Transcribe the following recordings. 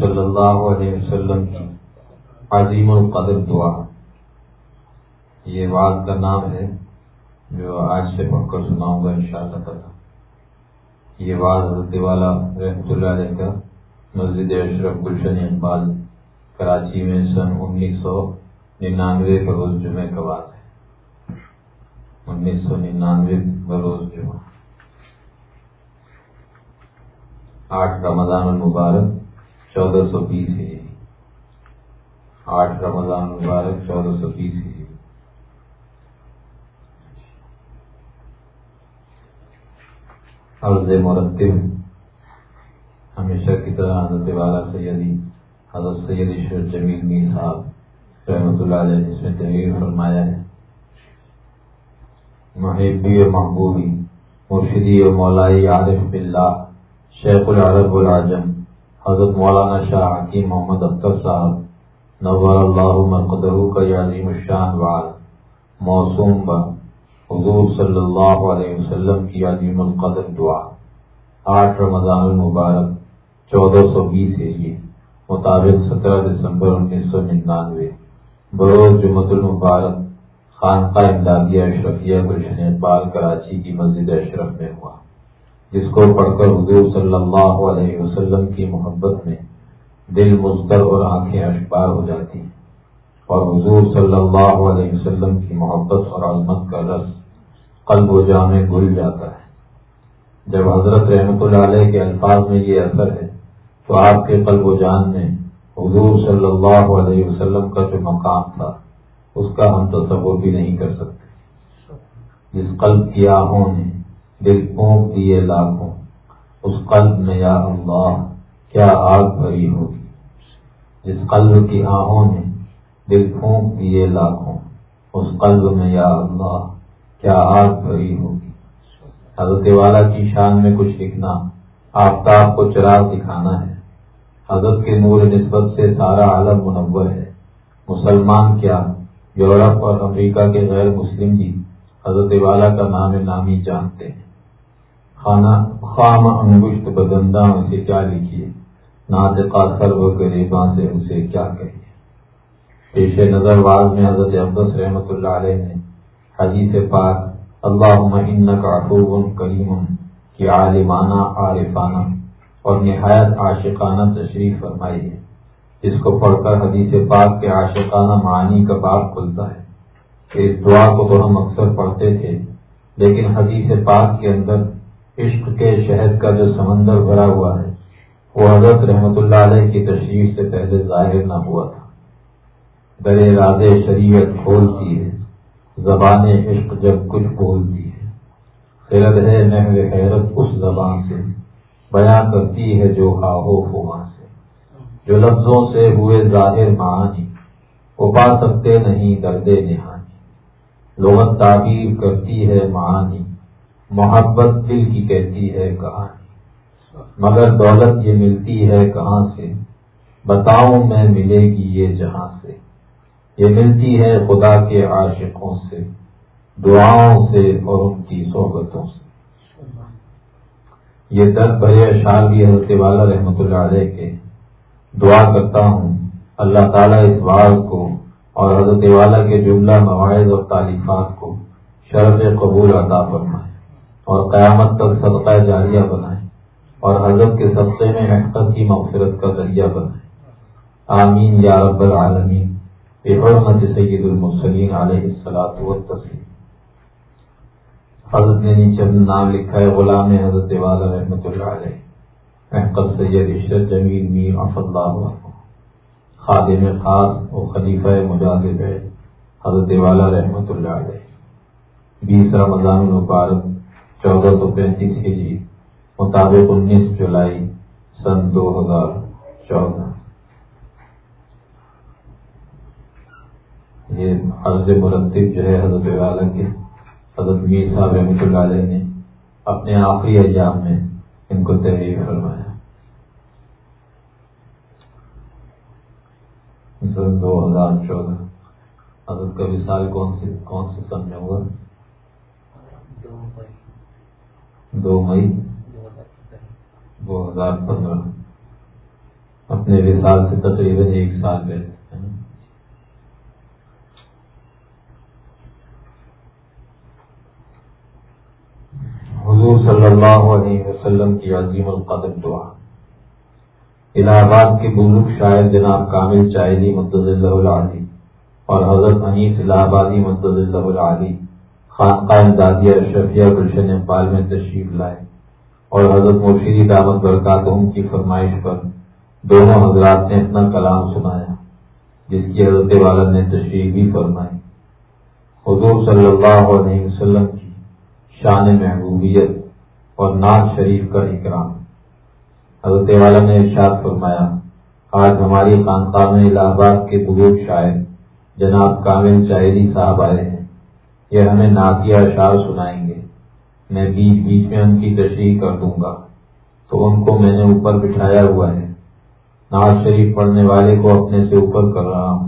صلی اللہ علیہ وسلم کی عظیم القدر دعا۔ یہ بات کا نام ہے جو آج سے پڑھ کر سناؤں گا ان شاء اللہ تعالیٰ۔ یہ بات حضرت والا رحمۃ اللہ علیہ کا مسجد اشرف گلشن اقبال، کراچی میں سن انیس سو ننانوے بروز جمعہ کا بات ہے۔ انیس سو ننانوے بروز جمعہ۔ آٹھ رمضان المبارک چودہ سو بیس ہے۔ آٹھ رمضان المبارک چودہ سو بیس ہے۔ عرض مرتب ہمیشہ کی طرح حضرت والا سیدی، حضرت سید شر جمیل میر صاحب رحمۃ اللہ علیہ، جس میں تحریر فرمایا ہے۔ محبی و محبوبی، مرشدی و مولائی عارف بلّہ شیخ العرب العجم حضرت مولانا شاہ حکیم محمد اختر صاحب، نور اللہ مرقدہ کا عظیم الشان وال موسوم ب حضور صلی اللہ علیہ وسلم کی عظیم القدر دعا۔ آٹھ رمضان المبارک، چودہ سو بیس ہجری، مطابق سترہ دسمبر انیس سو ننانوے۔ بروز جمع المبارک، خانقاہ امدادیہ اشرفیہ گلشن اقبال کراچی کی مسجد اشرف میں ہوا۔ جس کو پڑھ کر حضور صلی اللہ علیہ وسلم کی محبت میں دل مزدر اور آنکھیں اشبار ہو جاتی ہیں۔ اور حضور صلی اللہ علیہ وسلم کی محبت اور عظمت کا رس قلب و جان میں گل جاتا ہے۔ جب حضرت رحمت اللہ علیہ کے الفاظ میں یہ اثر ہے تو آپ کے قلب و جان میں حضور صلی اللہ علیہ وسلم کا جو مقام تھا، اس کا ہم تصور بھی نہیں کر سکتے۔ جس قلب کی آہوں نے دل پونک دیے لاکھوں۔ اس قلب میں یا اللہ، کیا آگ بھری ہوگی؟ جس قلب کی آہوں نے دل پھونک دیے لاکھوں، اس قلب میں یا اللہ، کیا آگ بھری ہوگی؟ حضرت والا کی شان میں کچھ لکھنا، آفتاب کو چراغ دکھانا ہے۔ حضرت کے نور نسبت سے سارا عالم منور ہے۔ مسلمان کیا، یورپ اور امریکہ کے غیر مسلم بھی حضرت والا کا نام نامی جانتے ہیں۔ خانہ خام انگشت بدندہ اسے کیا لکھیے ناطقہ سرو گریباں سے اسے کیا کہیے؟ پیش نظر واز میں حضرت عبدس رحمۃ اللہ علیہ نے حدیث پاک اللہ کا اٹوب کریم کی عالمانہ عارفانہ اور نہایت عاشقانہ تشریف فرمائی ہے۔ جس کو پڑھ کر حدیث پاک کے عاشقانہ معنی کا باب کھلتا ہے۔ کہ اس دعا کو تو ہم اکثر پڑھتے تھے، لیکن حدیث پاک کے اندر عشق کے شہد کا جو سمندر بھرا ہوا ہے، وہ حضرت رحمت اللہ علیہ کی تشریف سے پہلے ظاہر نہ ہوا تھا۔ در راز شریعت کھولتی ہے، زبان عشق جب کچھ بولتی ہے۔ خیرت ہے، نحو حیرت اس زبان سے، بیان کرتی ہے جو آہو فواں سے۔ جو لفظوں سے ہوئے ظاہر معانی، وہ پا سکتے نہیں درد نہانی۔ لغت تعبیر کرتی ہے معانی محبت دل کی کہتی ہے کہانی مگر دولت یہ ملتی ہے کہاں سے؟ بتاؤں میں ملے گی یہ جہاں سے؟ یہ ملتی ہے خدا کے عاشقوں سے، دعاؤں سے اور ان کی صحبتوں سے۔ یہ درد بھرے اشار بھی حضرت والا رحمۃ اللہ علیہ کے۔ دعا کرتا ہوں اللہ تعالیٰ اس بار کو اور حضرت والا کے جملہ مواعظ اور تعلیفات کو شرف قبول عطا فرمائے۔ اور قیامت تک صدقہ جاریہ بنائے اور حضرت کے صدقے میں احتر کی مغفرت کا ذریعہ بنائے آمین یا رب العالمین۔ حرمت سید المسلیم علیہ السلاط و تسلیم حضرت نے نیچے نام لکھا ہے، غلام حضرت والا رحمۃ اللہ علیہ۔ احمد سید عشرت جمیل میر اف اللہ خادم خاص و خلیفہ مجاہد ہے حضرت والا رحمۃ اللہ علیہ۔ بیس رمضان المبارک۔ چودہ سو پینتیس ہجری مطابق انیس جولائی سن دو ہزار چودہ۔ یہ حضرت مرتب جو ہے حضرت والا کے، حضرت میر صاحب رحمۃ اللہ علیہ نے اپنے آخری ایام میں ان کو تحریر فرمایا۔ سن دو ہزار چودہ۔ حضرت کا مثال کون سے کون سے سن میں ہوا؟ دو مئی دو ہزار پندرہ۔ اپنے وصال سے تقریباً ایک سال پہلے۔ حضور صلی اللہ علیہ وسلم کی عظیم القدر دعا۔ الہ آباد کے بزرگ شاعر جناب کامل چاہلی مدد اللہ علی اور حضرت انیس الہ آبادی مدد اللہ علی خانقاہ دادیہ شفیہ گلشن اقبال میں تشریف لائے۔ اور حضرت مرشیدی دعوت برکاتہم کی فرمائش پر دونوں حضرات نے اپنا کلام سنایا، جس کی حضرت والا نے تشریف بھی فرمائی۔ حضور صلی اللہ علیہ وسلم کی شان محبوبیت اور ناز شریف کا اکرام۔ حضرت والا نے ارشاد فرمایا، آج ہماری خانقاہ میں الہ آباد کے بزرگ شاعر جناب کامل شاعری صاحب آئے ہیں۔ یہ ہمیں نعتیہ اشعار سنائیں گے۔ میں بیچ بیچ میں ان کی تشریح کر دوں گا۔ تو ان کو میں نے اوپر بٹھایا ہوا ہے۔ ناز شریف پڑھنے والے کو اپنے سے اوپر کر رہا ہوں،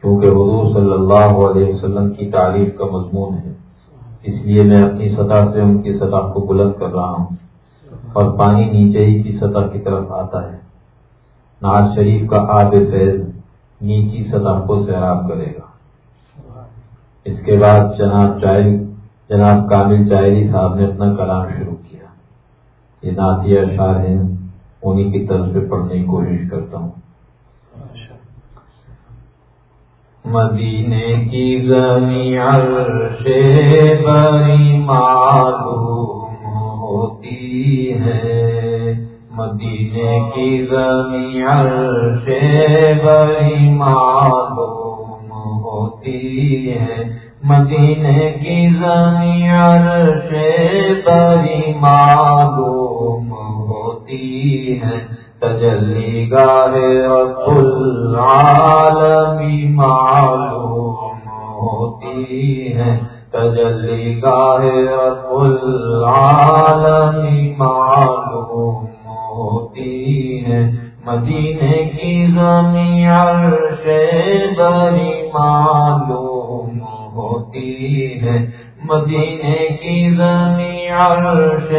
کیونکہ حضور صلی اللہ علیہ وسلم کی تعریف کا مضمون ہے۔ اس لیے میں اپنی سطح سے ان کی سطح کو بلند کر رہا ہوں۔ اور پانی نیچے ہی کی سطح کی طرف آتا ہے۔ ناز شریف کا آب فیض نیچی سطح کو سیراب کرے گا۔ اس کے بعد جناب چائل جناب کامل چائری صاحب نے اپنا کلام شروع کیا۔ یہ نعتیہ اشار ہیں انہیں کی طرف سے پڑھنے کی کوشش کرتا ہوں۔ مدینے کی زمین عرش بری معلوم ہوتی ہے۔ مدینے کی زمین عرش بری معلوم ہوتی ہے۔ مدینے کی زمین عرش بری معلوم ہوتی ہے۔ تجلی گاہ رب العالمی معلوم ہوتی ہے۔ تجلی گاہ رب العالمی معلوم ہوتی ہے۔ مدینے کی زمین عرش بری معلوم ہوتی ہے۔ مدینے کی زمین عرش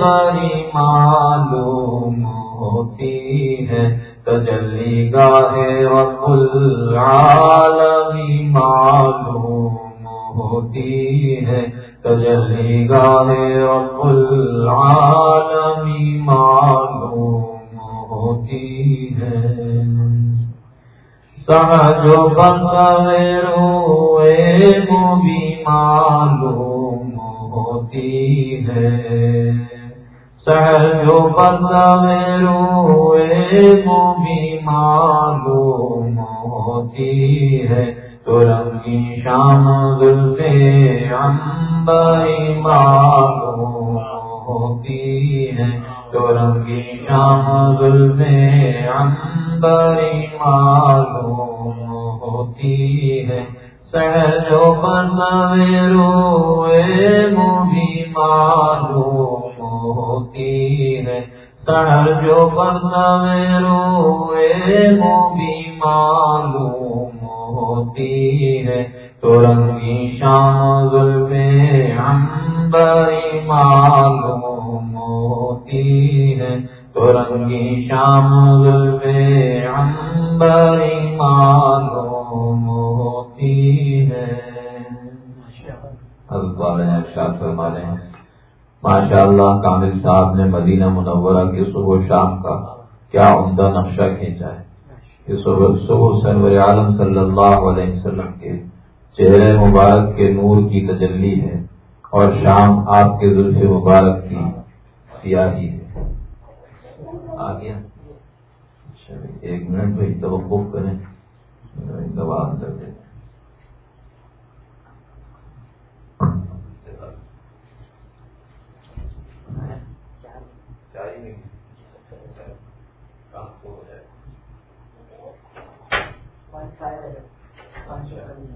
بری معلوم ہوتی ہے۔ تجلی گاہ رب العالمی معلوم ہوتی ہے۔ تجلی گاہ رب العالمی معلوم ہوتی ہے۔ سہجو روئے بھی معلوم ہوتی ہے سہجو روئے بھی معلوم ہوتی ہے۔ تو رنگی شام دلتے امبئی معلوم ہوتی ہے۔ تو رنگی شام دلتے امبئی معلوم ہوتی ہے سہجو روئے بھی معلوم ہوتی ہے سر جو میں روئے وہ معلوم ہوتی ہے تو رنگی شام میں ہم بڑی معلوم ہوتی ہے تو رنگی شام میں ہم معلوم ہوتی ہے فرما رہے ہیں ماشاء اللہ کامل صاحب نے مدینہ منورہ کی صبح شام کا کیا عمدہ نقشہ کھینچا ہے۔ یہ صبح سرور عالم صلی اللہ علیہ وسلم کے چہرے مبارک کے نور کی تجلی ہے اور شام آپ کے ذلف مبارک کی سیاہی ہے۔ آ گیا۔ اچھا، ایک منٹ بھائی توقف کریں۔ دوا اندر دیں زیادہ کر رہے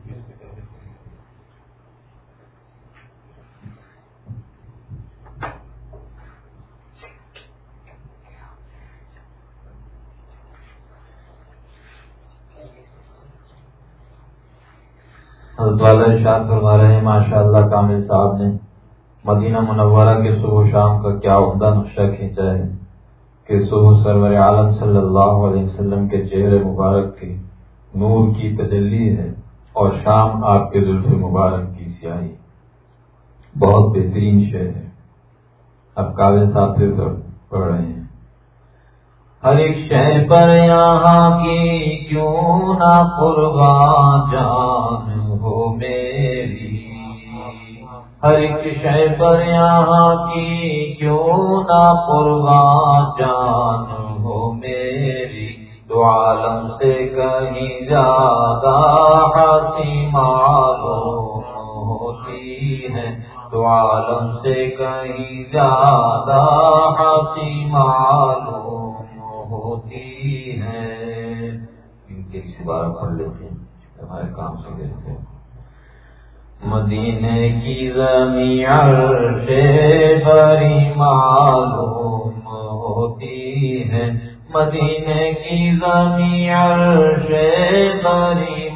سب کی نظر شاد فرما رہے ہیں ماشاء اللہ کامل صاحب نے مدینہ منورہ کے صبح و شام کا کیا عمدہ نقشہ کھینچا ہے کہ صبح سرور عالم صلی اللہ علیہ وسلم کے چہرے مبارک کی نور کی تجلی ہے اور شام آپ کے زلف مبارک کی سیاہی بہت بہترین شعر ہے۔ اب کاغذ صاحب پھر پڑھ رہے ہیں۔ ہر ایک شہر پر یہاں کی کیوں نہ قربان جان میری ہر ایک شہ پر یہاں کی کیوں نہ قربان جان ہو میری؟ تو عالم سے کہیں زیادہ ہنسی معلوم ہوتی ہے۔ تو عالم سے کہیں زیادہ ہنسی معلوم ہوتی ہے۔ ان کے بار پڑھ لیتے ہیں، ہمارے کام سے دیکھتے ہیں۔ مدینے کی زمین سے معلوم ہوتی ہے۔ مدینے کی زمین سے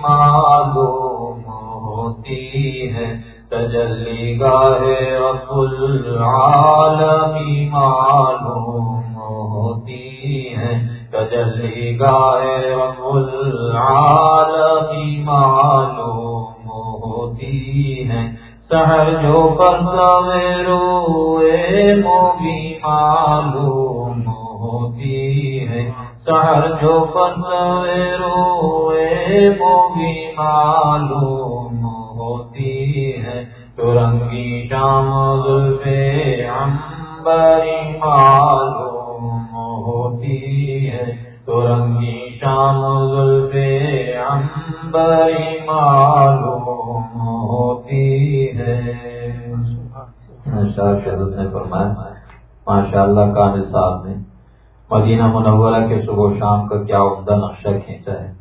معلوم ہوتی ہے۔ تجلی گاہے رسول عالمی معلوم ہوتی ہے۔ تجلی گاہے رسول عالمی معلوم سہر جو پر روئے موبی معلوم ہوتی ہے سہر جو پر روئے موبی معلوم ہوتی ہے تو رنگی شام پہ امبری معلوم ہوتی ہے تو رنگی شام پہ امبری معلوم ہوتی ہے۔ نے فرمایا ماشاء اللہ کامل صاحب نے مدینہ منورہ کے صبح و شام کا کیا عمدہ نقشہ کھینچا ہے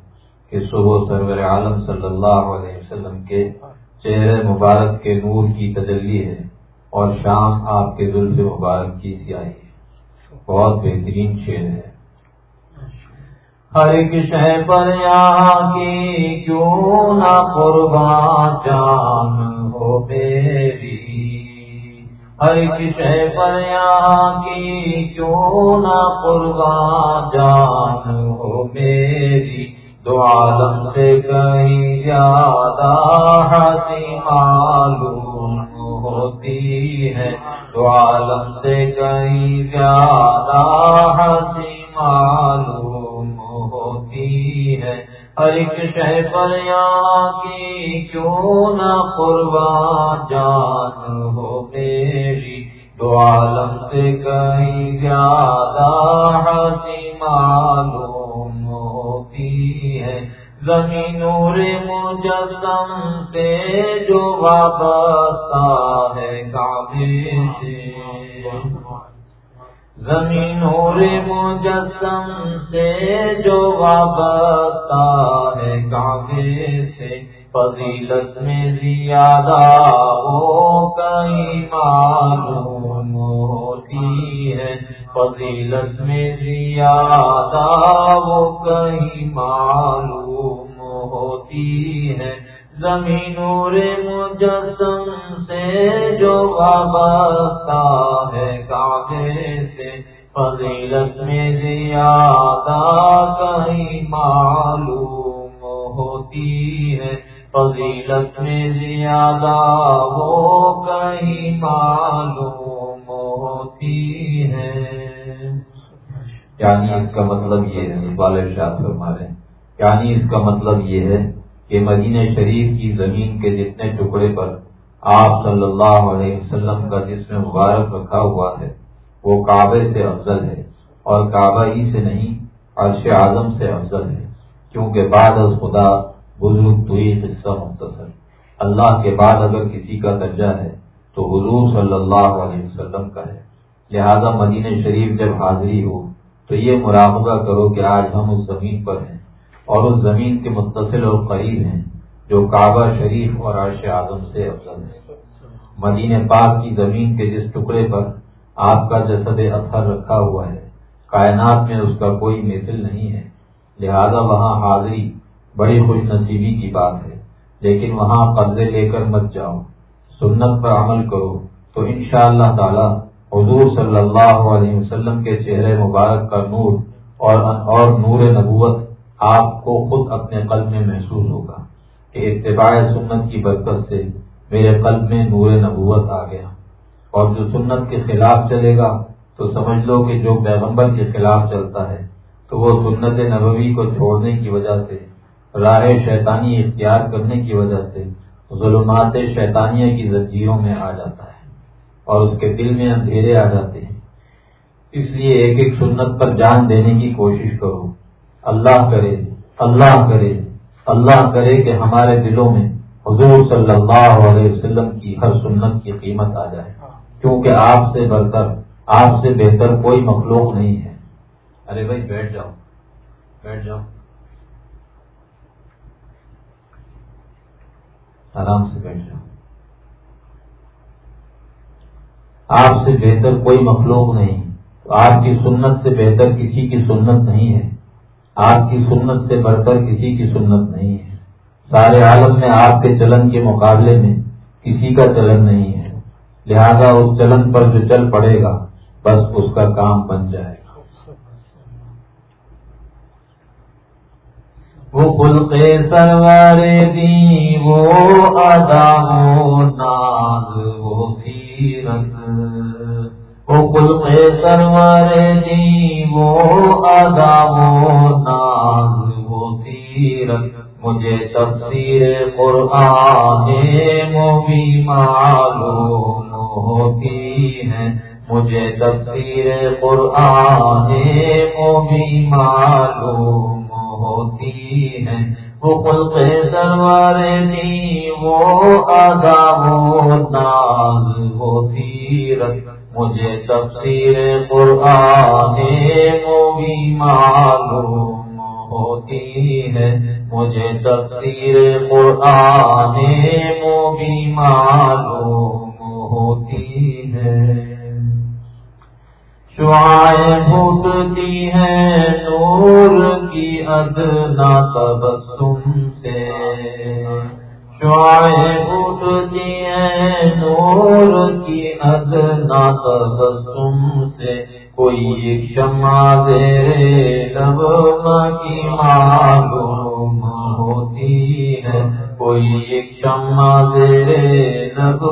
کہ صبح سرور عالم صلی اللہ علیہ وسلم کے چہرے مبارک کے نور کی تجلی ہے اور شام آپ کے دل سے مبارک کی سیاہی ہے۔ بہت بہترین شعر ہے۔ ہر ایک شہ پر یہاں کی کیوں نہ قربان جان ہو میری؟ ہر ایک شہ پر یہاں کی کیوں نہ قربان جان ہو میری؟ دو عالم سے کہیں زیادہ ہنسی معلوم ہوتی ہے۔ دو عالم سے کہیں زیادہ ہنسی معلوم ہے۔ ہر ایک شہ پر کی کیوں نہ قربان جان ہو میری۔ دو عالم سے کہیں زیادہ ہنسی معلوم ہوتی ہے۔ زمین نور مجسم سے جو وابستہ ہے کعبے سے۔ زمین اور مجسم سے جو وابستہ ہے کعبے سے، فضیلت میں زیادہ وہ کہیں معلوم ہوتی ہے۔ فضیلت میں زیادہ وہ کہیں معلوم ہوتی ہے۔ زمین اور مجسم سے جو وابستہ ہے کعبے سے، فضیلت میں زیادہ کہیں معلوم ہوتی ہے۔ فضیلت میں زیادہ وہ کہیں معلوم ہوتی ہے۔ یعنی اس کا مطلب یہ ہے والد شاہ فرما رہے ہیں۔ یعنی اس کا مطلب یہ ہے کہ مدینہ شریف کی زمین کے جتنے ٹکڑے پر آپ صلی اللہ علیہ وسلم کا جس میں مبارک رکھا ہوا ہے، وہ کعبے سے افضل ہے اور کعبہ ہی سے نہیں، عرش اعظم سے افضل ہے، کیونکہ بعد از خدا بزرگ دوئی حصہ مختصر۔ اللہ کے بعد اگر کسی کا درجہ ہے تو حضور صلی اللہ علیہ وسلم کا ہے۔ لہذا مدینہ شریف جب حاضری ہو تو یہ مراقبہ کرو کہ آج ہم اس زمین پر ہیں۔ اور اس زمین کے متصل اور قریب ہیں جو کعبہ شریف اور عرش اعظم سے افضل ہے مدین پاک کی زمین کے جس ٹکڑے پر آپ کا جسد اثر رکھا ہوا ہے، کائنات میں اس کا کوئی مثل نہیں ہے۔ لہذا وہاں حاضری بڑی خوش نصیبی کی بات ہے، لیکن وہاں قبضے لے کر مت جاؤ۔ سنت پر عمل کرو۔ تو انشاءاللہ اللہ تعالی حضور صلی اللہ علیہ وسلم کے چہرے مبارک کا نور اور اور نور نبوت آپ کو خود اپنے قلب میں محسوس ہوگا کہ اتباع سنت کی برکت سے میرے قلب میں نور نبوت آ گیا۔ اور جو سنت کے خلاف چلے گا، تو سمجھ لو کہ جو پیغمبر کے خلاف چلتا ہے، تو وہ سنت نبوی کو چھوڑنے کی وجہ سے، راہ شیطانی اختیار کرنے کی وجہ سے ظلمات شیطانیہ کی زنجیروں میں آ جاتا ہے اور اس کے دل میں اندھیرے آ جاتے ہیں۔ اس لیے ایک ایک سنت پر جان دینے کی کوشش کرو۔ اللہ کرے اللہ کرے اللہ کرے کہ ہمارے دلوں میں حضور صلی اللہ علیہ وسلم کی ہر سنت کی قیمت آ جائے۔ کیونکہ آپ سے بڑھ کر آپ سے بہتر کوئی مخلوق نہیں ہے۔ ارے بھائی بیٹھ جاؤ بیٹھ جاؤ۔ آرام سے بیٹھ جاؤ۔ آپ سے بہتر کوئی مخلوق نہیں۔ آپ کی سنت سے بہتر کسی کی سنت نہیں ہے۔ آپ کی سنت سے بڑھ کر کسی کی سنت نہیں ہے۔ سارے عالم میں آپ کے چلن کے مقابلے میں کسی کا چلن نہیں ہے۔ لہذا اس چلن پر جو چل پڑے گا، بس اس کا کام بن جائے گا۔ وہ خلقے سروار دی وہ ادا ناز وہ سیرت وہ خلقے سروار دی وہ ادا ناز وہ سیرت مجھے تفسیر قرآن بھی معلوم ہوتی ہے مجھے تفسیر قرآن بھی معلوم ہوتی ہے وہ خلق سروار تھی وہ وہ ناز وہ سیرت مجھے تفسیر قرآن وہ بھی معلوم ہوتی ہے۔ مجھے تفسیر قرآن وہ بھی معلوم ہوتی ہے۔ شعائیں بھوٹتی ہیں نور کی ادنا تبسم سے۔ شعائیں بھوٹتی ہیں نور کی ادنا تبسم سے کوئی ایک شمع دے لب کی معلوم ہوتی ہے، کوئی ایک شمع دے لب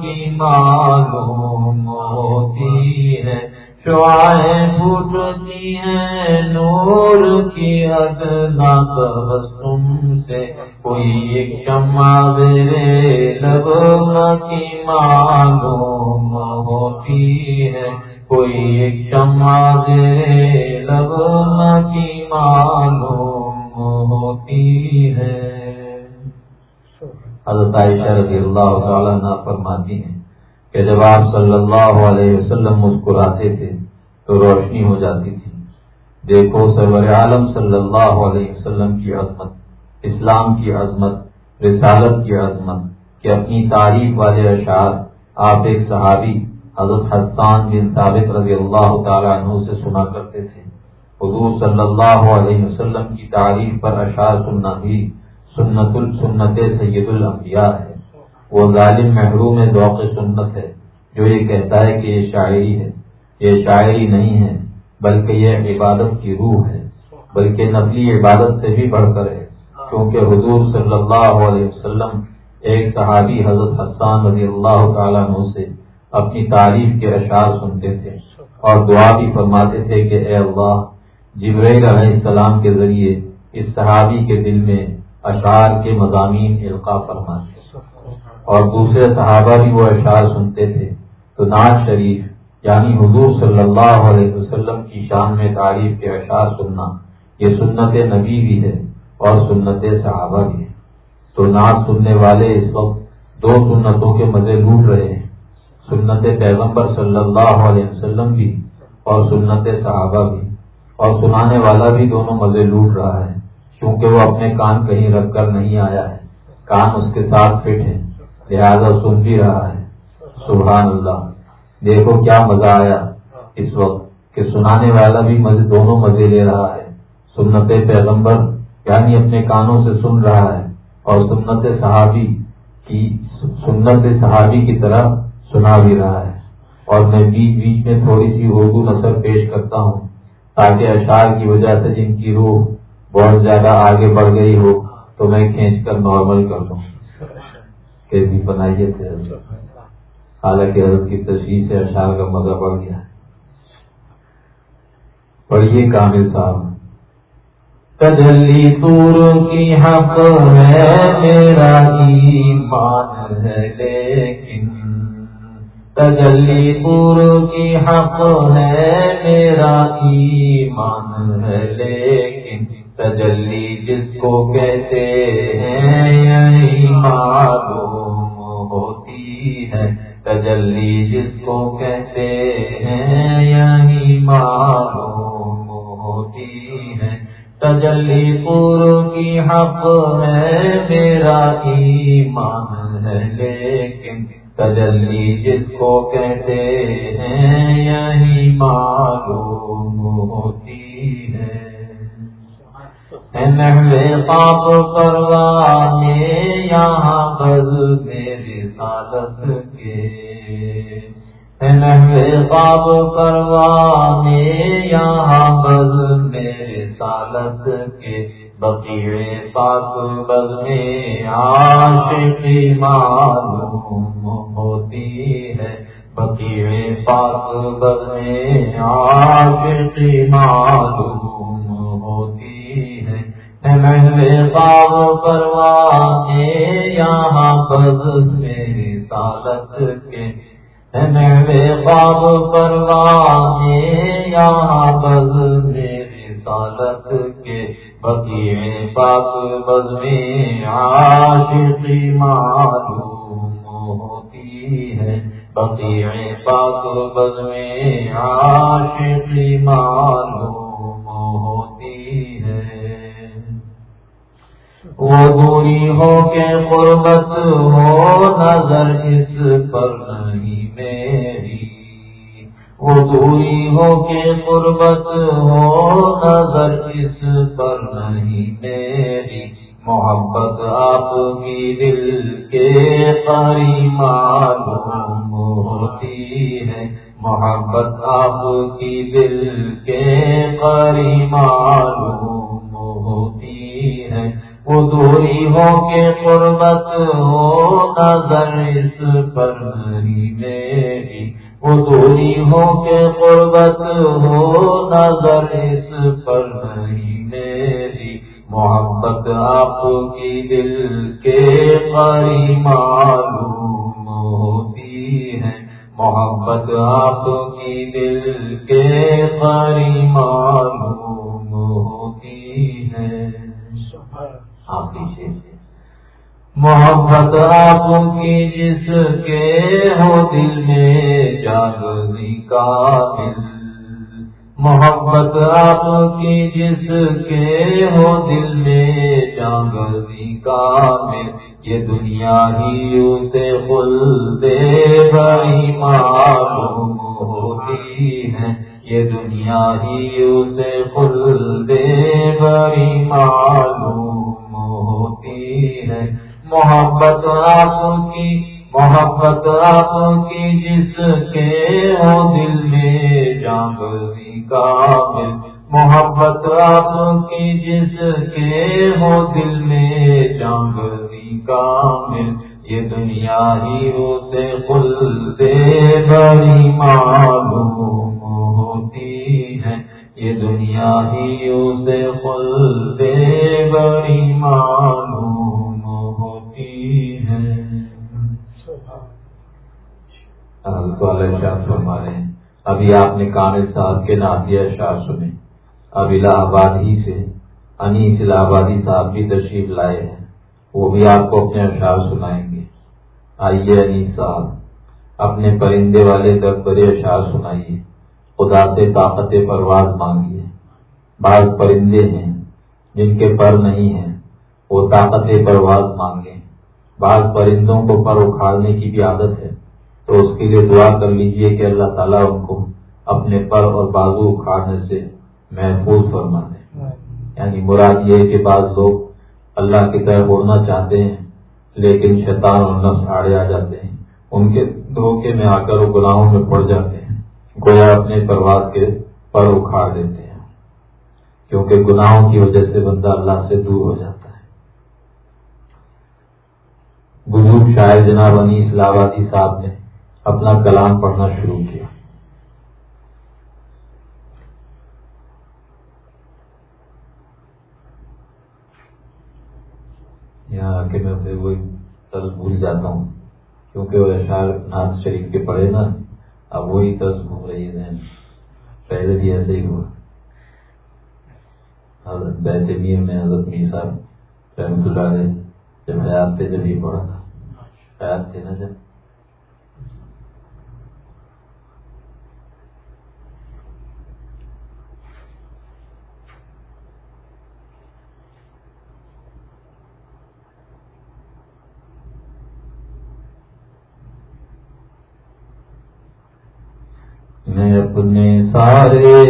کی معلوم ہوتی ہے۔ شعائیں پھوٹتی ہیں نور کی ادنا تبسم سے۔ کوئی ایک شمع میرے لب کی معلوم ہوتی ہے۔ کوئی ایک شمع میرے لب کی معلوم ہوتی ہے۔ حضرت عائشہ رضی اللہ تعالیٰ نہ فرماتی ہیں کہ جب آپ صلی اللہ علیہ وسلم مسکراتے تھے تو روشنی ہو جاتی تھی۔ دیکھو سرور عالم صلی اللہ علیہ وسلم کی عظمت، اسلام کی عظمت، رسالت کی عظمت، کہ اپنی تعریف والے اشعار آپ ایک صحابی حضرت حسان بن ثابت رضی اللہ تعالیٰ عنہ سے سنا کرتے تھے۔ حضور صلی اللہ علیہ وسلم کی تعریف پر اشعار سننا بھی سنت السنت سید الانبیاء ہے۔ وہ ظالم محروم ذوق سنت ہے، جو یہ کہتا ہے کہ یہ شاعری ہے۔ یہ شاعری نہیں ہے، بلکہ یہ عبادت کی روح ہے۔ بلکہ نقلی عبادت سے بھی بڑھ کر ہے۔ کیونکہ حضور صلی اللہ علیہ وسلم ایک صحابی حضرت حسان رضی اللہ تعالیٰ عنہ سے اپنی تعریف کے اشعار سنتے تھے اور دعا بھی فرماتے تھے کہ اے اللہ جبریل علیہ السلام کے ذریعے اس صحابی کے دل میں اشعار کے مضامین القاع فرماتے اور دوسرے صحابہ بھی وہ اشعار سنتے تھے تو ناز شریف یعنی حضور صلی اللہ علیہ وسلم کی شان میں تعریف کے اشعار سننا، یہ سنت نبی بھی ہے اور سنت صحابہ بھی ہے۔ تو ناز سننے والے اس وقت دو سنتوں کے مزے لوٹ رہے ہیں، سنت پیغمبر صلی اللہ علیہ وسلم بھی اور سنت صحابہ بھی۔ اور سنانے والا بھی دونوں مزے لوٹ رہا ہے کیونکہ وہ اپنے کان کہیں رکھ کر نہیں آیا ہے، کان اس کے ساتھ فٹ ہے۔ لہذا سن بھی رہا ہے۔ سبحان اللہ۔ دیکھو کیا مزہ آیا اس وقت کہ سنانے والا بھی مزے دونوں مزے لے رہا ہے۔ سنت پیغمبر یعنی اپنے کانوں سے سن رہا ہے اور سنت صحابی کی سنت صحابی کی طرح سنا بھی رہا ہے۔ اور میں بیچ بیچ میں تھوڑی سی اردو نثر پیش کرتا ہوں تاکہ اشعار کی وجہ سے جن کی روح بہت زیادہ آگے بڑھ گئی ہو تو میں کھینچ کر نارمل کر دوں۔ کیسی بنائیے تھے۔ حالانکہ حضرت کی تشریح سے اشعار کا مزہ بڑھ گیا ہے۔ پڑھیے کامل صاحب۔ تجلی تور کی حق ہے میرا ایمان ہے، لیکن تجلی پور کی حق ہے میرا ایمان ہے، لیکن تجلی جس کو کہتے ہیں یہی معلوم ہوتی ہے۔ تجلی جس کو کہتے ہیں یہی معلوم ہوتی ہے۔ تجلی پور کی حق ہے، میرا ایمان ہے۔ لیکن تجلی جس کو کہتے ہیں یہی معلوم ہوتی ہے۔ پاپ کروانے یہاں بز میری سالت کے۔ پاپ کروانے یہاں بز میرے سالت کے۔ بقیے پاک بز میں آشقی معلوم ہوتی ہے۔ بقیے پاک بز میں آشقی معلوم ہوتی ہے۔ محلے پاپ کروانے یہاں بز میری سالت کے محلے پاپ کروانے یہاں بز میری سالت کے بقی میں پاک بز میں عاشقی معلوم ہوتی ہے بقی میں پاک بز میں عاشقی معلوم وہ دوری ہو کے قربت ہو نظر اس پر نہیں میری۔ وہ دوری ہو کے قربت ہو نظر اس پر نہیں میری۔ محبت آپ کی دل کے پری معلوم ہوتی ہے۔ محبت آپ کی دل کے پری معلوم ہوتی ہے۔ دوری ہو کے قربت ہو نظر اس پر میری۔ وہ دوری ہو کے قربت ہو نظر اس پر نہیں میری۔ محبت آپ کی دل کے پری معلوم ہوتی ہے۔ محبت آپ کی دل کے پری معلوم آپ پیچھے۔ محبت آپ کی جس کے ہو دل میں جاگنی کا دل۔ محبت آپ کی جس کے ہو دل میں جاگنی کا دل۔ یہ دنیا ہی اسے پل دے بھائی معلوم ہوتی ہے۔ یہ دنیا ہی اسے پل دے بھائی معلوم ہے۔ محبت آپ کی، محبت آپ کی جس کے ہو دل میں جانگی کامل۔ محبت آپ کی جس کے ہو دل میں جانگی کامل۔ یہ دنیا ہی اسے خل دے بڑی معلوم ہوتی ہے۔ یہ دنیا ہی اسے خل دے بڑی معلوم شاہ فرما رہے ہیں۔ ابھی آپ نے کامل صاحب کے نادیہ شاہ سنے۔ اب الہ آباد ہی سے انیس الہ آبادی صاحب بھی تشریف لائے ہیں۔ وہ بھی آپ کو اپنے اشعار سنائیں گے۔ آئیے انیس صاحب، اپنے پرندے والے در بڑے اشعار سنائیے۔ خدا سے طاقت پرواز مانگیے۔ بعض پرندے ہیں جن کے پر نہیں ہیں، وہ طاقت پرواز مانگیں۔ بعض پرندوں کو پر اکھاڑنے کی بھی عادت ہے۔ تو اس کے لیے دعا کر لیجیے کہ اللہ تعالیٰ ان کو اپنے پر اور بازو اکھاڑنے سے محفوظ فرما دیں یعنی مراد یہ کہ بعض لوگ اللہ کی طرف اڑنا چاہتے ہیں، لیکن شیطان اور نفس آڑے آ جاتے ہیں۔ ان کے دھوکے میں آ کر وہ گناہوں میں پڑ جاتے ہیں، گویا اپنے پرواز کے پر اکھاڑ دیتے ہیں۔ کیونکہ گناہوں کی وجہ سے بندہ اللہ سے دور ہو جاتا ہے۔ بزرگ شاعر جناب انی اسلام آبادی صاحب نے اپنا کلام پڑھنا شروع کیا۔ یہاں آ کے میں پھر وہی طرز بھول جاتا ہوں، کیونکہ وہ اشار ناز شریف کے پڑھے نا، اب وہی طرز گھوم رہی ہے پہلے بھی ایسے ہی ہوا۔ حضرت بیت میر میں حضرت میر صاحب رحمت اللہ علیہ جب حیات تھے جب ہی پڑھا تھا، حیات تھے نا جب میں اپنے سارے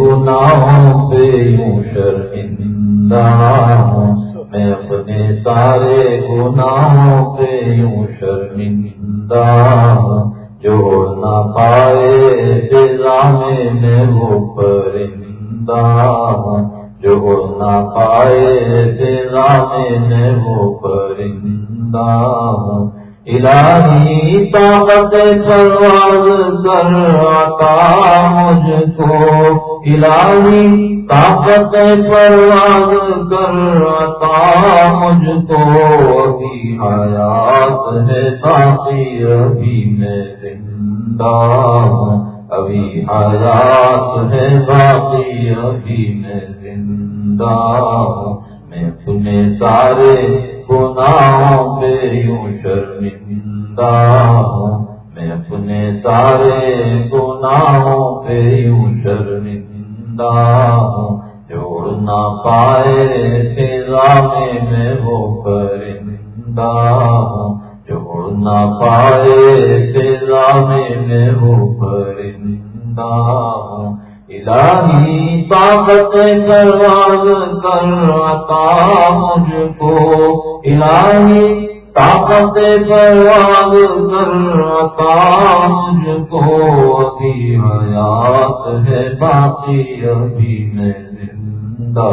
گناہوں پہ یوں شرمندہ ہوں۔ میں اپنے سارے گناہوں پہ یوں شرمندہ ہوں۔ جو نہ پائے میں وہ پرندہ جو نہ پائے میں وہ پرندہ الہی طاقت پرواز کر عطا مجھ کو۔ الہی طاقت پرواز کر عطا مجھ کو۔ ابھی حیات ہے باقی، ابھی میں زندہ ابھی حیات ہے باقی، ابھی میں زندہ میں تمہیں سارے گناہوں پہ یوں شرمندہ میں اپنے سارے گناہوں پہ یوں شرمندہ جوڑ نہ پائے فضا میں میں وہ پرندہ جوڑ نہ پائے فضا میں میں وہ پرندہ ہوں۔ الہی طاقت پرواز کر عطا مجھ کو الہی طاقت پرواز کر عطا مجھ کو ابھی حیات ہے باقی، ابھی میں زندہ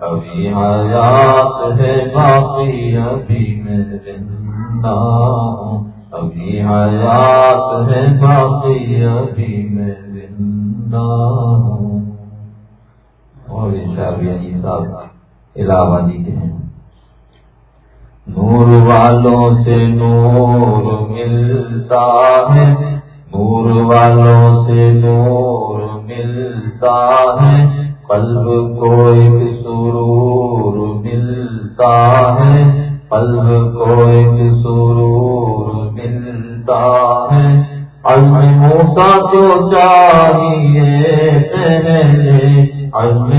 ابھی حیات ہے باقی، ابھی میں زندہ ابھی حیات ہے باقی، ابھی میں اور الہ آبادی کے ہیں نور والوں سے نور ملتا ہے۔ نور والوں سے نور ملتا ہے۔ قلب کو ایک سرور ملتا ہے۔ قلب کو ایک سرور ملتا ہے۔ موسا تو چاہیے پہلے۔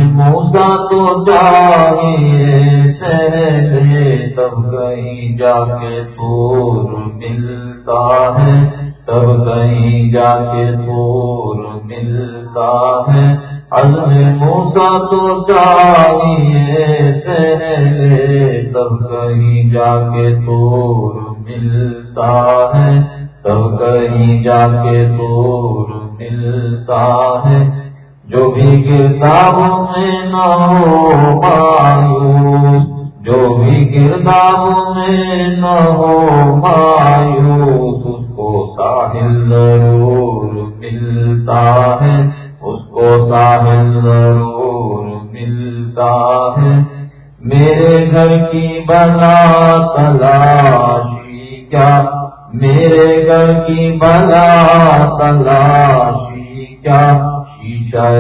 موسا تو چاہیے پہلے۔ تب کہیں جا کے پور ملتا ہے۔ تب کہیں جا کے پور ملتا ہے۔ عزم موسا تو چاہیے پہلے۔ تب کہیں جا کے پور ملتا ہے۔ تب کہیں جا کے دور ملتا ہے، جو بھی کرداروں میں نہ ہو مایوس، جو بھی کرداروں میں نہ ہو مایوس، اس کو ساحل ضرور ملتا ہے، اس کو ساحل ضرور ملتا ہے۔ میرے گھر کی بنا تلاشی کیا میرے گھر کی بلا تلاشی کیا شیشہ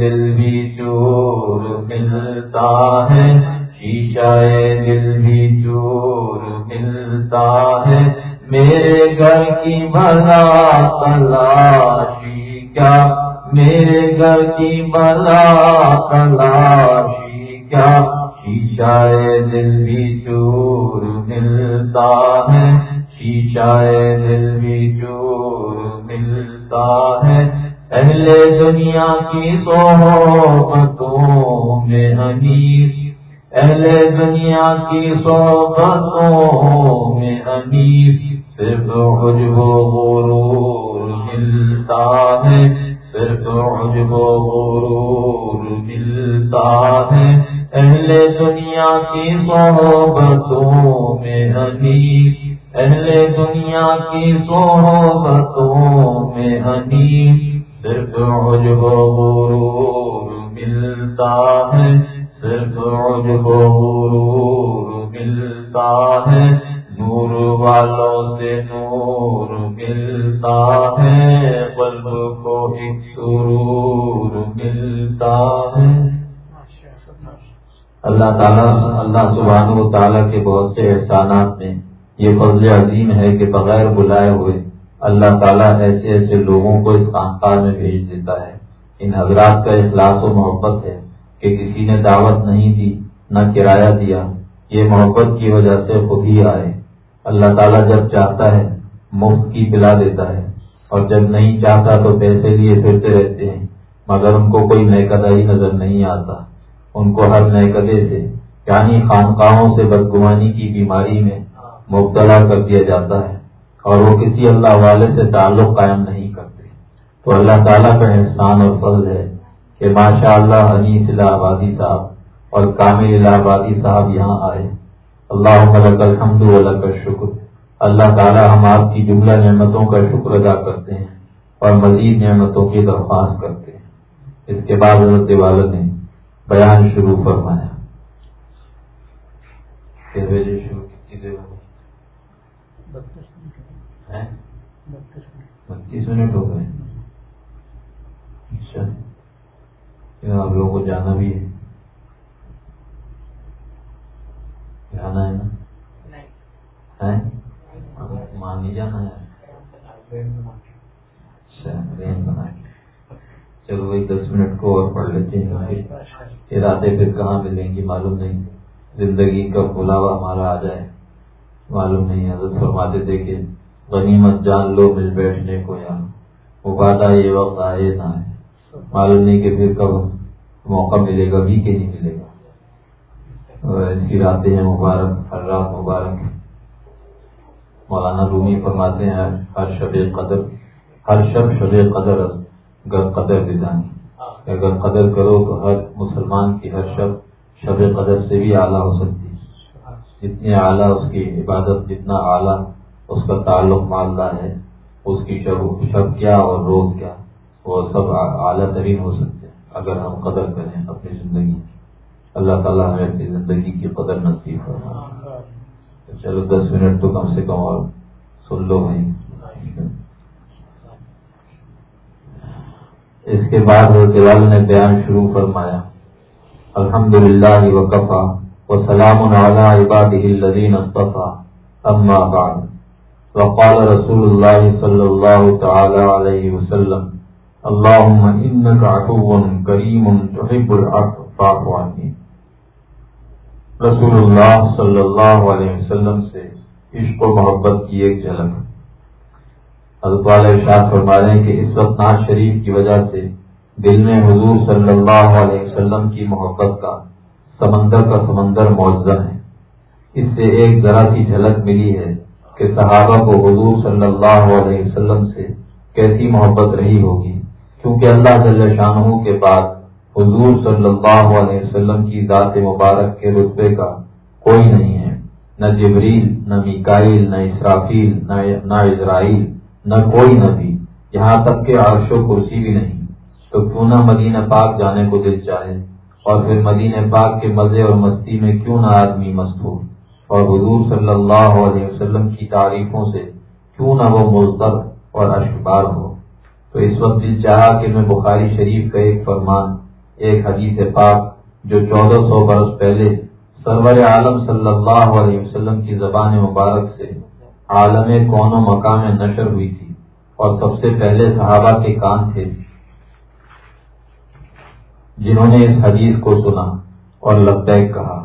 دل بھی چور ملتا ہے، شیشہ دل بھی چور ملتا ہے۔ میرے گھر کی بلا تلاشی کیا، میرے گھر کی بلا تلاشی کیا، شیشہ دل بھی چور ملتا ہے۔ شیشہ دل بھی چور ملتا ہے۔ اہل دنیا کی صحبتوں میں حنیف اہل دنیا کی صحبتوں میں حنیف صرف حجب و غرور ملتا ہے۔ صرف حجب و غرور ملتا ہے۔ اہل دنیا کی صحبتوں میں حنیف اہل دنیا کی صحبتوں میں حنیف صرف عجب و غرور ملتا ہے۔ صرف عجب و غرور ملتا ہے۔ نور والوں سے نور ملتا ہے۔ قلب کو ایک سرور ملتا ہے۔ اللہ تعالیٰ، اللہ سبحانہ و تعالیٰ کے بہت سے احسانات میں یہ فضل عظیم ہے کہ بغیر بلائے ہوئے اللہ تعالیٰ ایسے ایسے لوگوں کو اس خانقاہ میں بھیج دیتا ہے۔ ان حضرات کا اخلاص و محبت ہے کہ کسی نے دعوت نہیں دی، نہ کرایہ دیا۔ یہ محبت کی وجہ سے خود ہی آئے۔ اللہ تعالیٰ جب چاہتا ہے، مفت کی پلا دیتا ہے۔ اور جب نہیں چاہتا تو پیسے لیے پھرتے رہتے ہیں۔ مگر ان کو کوئی نئے ہی نظر نہیں آتا۔ ان کو ہر نئے سے یعنی خانقاہوں سے بدگمانی کی بیماری میں مبتلا کر دیا جاتا ہے اور وہ کسی اللہ والے سے تعلق قائم نہیں کرتے۔ تو اللہ تعالیٰ کا احسان اور فضل ہے کہ ماشاء اللہ انیس الہ آبادی صاحب اور کامل الہ آبادی صاحب یہاں آئے۔ اللہ الحمد اللہ کا شکر اللہ تعالیٰ ہم آپ کی جملہ نعمتوں کا شکر ادا کرتے ہیں اور مزید نعمتوں کی درخواست کرتے ہیں۔ اس کے بعد حضرت والد نے بیان شروع فرمایا شروع کی بتیس منٹ ہو گئے اچھا۔ آپ لوگوں کو جانا بھی ہے۔ جانا ہے نا؟ مان نہیں۔ جانا ہے۔ اچھا ٹرین بنا کے۔ چلو وہی دس منٹ کو اور پڑھ لیتے ہیں۔ پھر آتے پھر کہاں ملیں گی؟ معلوم نہیں۔ زندگی کا بلاوا ہمارا آ جائے۔ معلوم نہیں حضرت فرماتے تھے کہ غنیمت جان لو مل بیٹھنے کو یار وعدہ یہ وقت آئے نہ آئے معلوم نہیں کہ پھر کب موقع ملے گا، بھی کہ نہیں ملے گا۔ ایسی راتیں ہیں مبارک، ہر رات مبارک مولانا رومی فرماتے ہیں، ہر شب قدر، ہر شب شب قدر گر قدر دانی اگر قدر کرو تو ہر مسلمان کی ہر شب شب قدر سے بھی اعلیٰ ہو سکتی۔ جتنی اعلیٰ اس کی عبادت، جتنا اعلیٰ اس کا تعلق مالدار ہے، اس کی شب شب کیا اور روز کیا، وہ سب اعلیٰ ترین ہو سکتے ہیں، اگر ہم قدر کریں اپنی زندگی کی۔ اللہ تعالیٰ ہمیں اپنی زندگی کی قدر نصیب ہو چلو دس منٹ تو کم سے کم اور سن لو بھائی۔ اس کے بعد دیوال نے بیان شروع فرمایا الحمد للہ وقفہ وسلام على عباده الذين اصطفى اما بعد۔ وقال رسول الله صلى الله تعالى عليه وسلم اللهم انك عفو كريم تحب العفو فاعف عني رسول اللہ صلی اللہ علیہ وسلم سے عشق و محبت کی ایک جھلک۔ حضرت والے ارشاد فرما رہے ہیں کہ اس وقت ناز شریف کی وجہ سے دل میں حضور صلی اللہ علیہ وسلم کی محبت کا سمندر کا سمندر معذہ ہے۔ اس سے ایک ذرا سی جھلک ملی ہے۔ کہ صحابہ کو حضور صلی اللہ علیہ وسلم سے کیسی محبت رہی ہوگی؟ کیونکہ اللہ جل شاہ کے بعد حضور صلی اللہ علیہ وسلم کی ذات مبارک کے رتبے کا کوئی نہیں ہے۔ نہ جبریل، نہ میکائل نہ اسرافیل، نہ اسرائیل، نہ کوئی نبی۔ یہاں تک کہ عرش و کرسی بھی نہیں۔ تو کیوں نہ مدینہ پاک جانے کو دل چاہے؟ اور پھر مدینہ پاک کے مزے اور مستی میں کیوں نہ آدمی مست ہو اور حضور صلی اللہ علیہ وسلم کی تعریفوں سے کیوں نہ وہ ملتر اور اشکبار ہو۔ تو اس وقت دل چاہا کہ میں بخاری شریف کا ایک فرمان، ایک حدیث پاک جو چودہ سو برس پہلے سرور عالم صلی اللہ علیہ وسلم کی زبان مبارک سے عالم کون و مقام نشر ہوئی تھی اور سب سے پہلے صحابہ کے کان تھے۔ جنہوں نے اس حدیث کو سنا اور لبیک کہا۔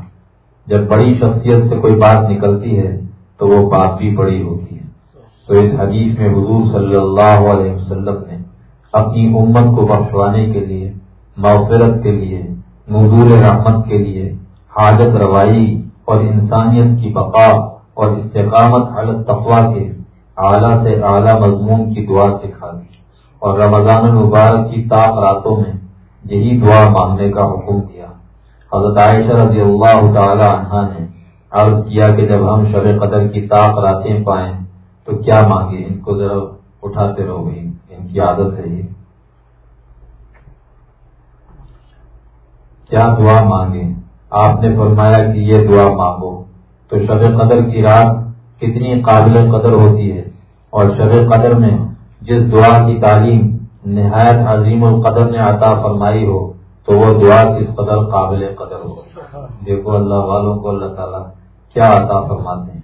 جب بڑی شخصیت سے کوئی بات نکلتی ہے تو وہ بات بھی بڑی ہوتی ہے۔ تو اس حدیث میں حضور صلی اللہ علیہ وسلم نے اپنی امت کو بخشوانے کے لیے، مغفرت کے لیے، نزول رحمت کے لیے حاجت روائی اور انسانیت کی بقا اور استقامت حالت تقوا کے اعلیٰ سے اعلیٰ مضمون کی دعا سکھا دی۔ اور رمضان المبارک کی تاخ راتوں میں یہی دعا مانگنے کا حکم دیا۔ حضرت عائشہ رضی اللہ تعالی عنہ نے عرض کیا کہ جب ہم شب قدر کی تاخ راتیں پائیں تو کیا مانگے ان کو ذرا اٹھاتے رہو گے ان کی عادت ہے یہ۔ کیا دعا مانگے آپ نے فرمایا کہ یہ دعا مانگو۔ تو شب قدر کی رات کتنی قابل قدر ہوتی ہے؟ اور شب قدر میں جس دعا کی تعلیم نہایت عظیم القدر نے عطا فرمائی ہو تو وہ دعا کس قدر قابل قدر ہو۔ دیکھو اللہ والوں کو اللہ تعالیٰ کیا عطا فرماتے ہیں۔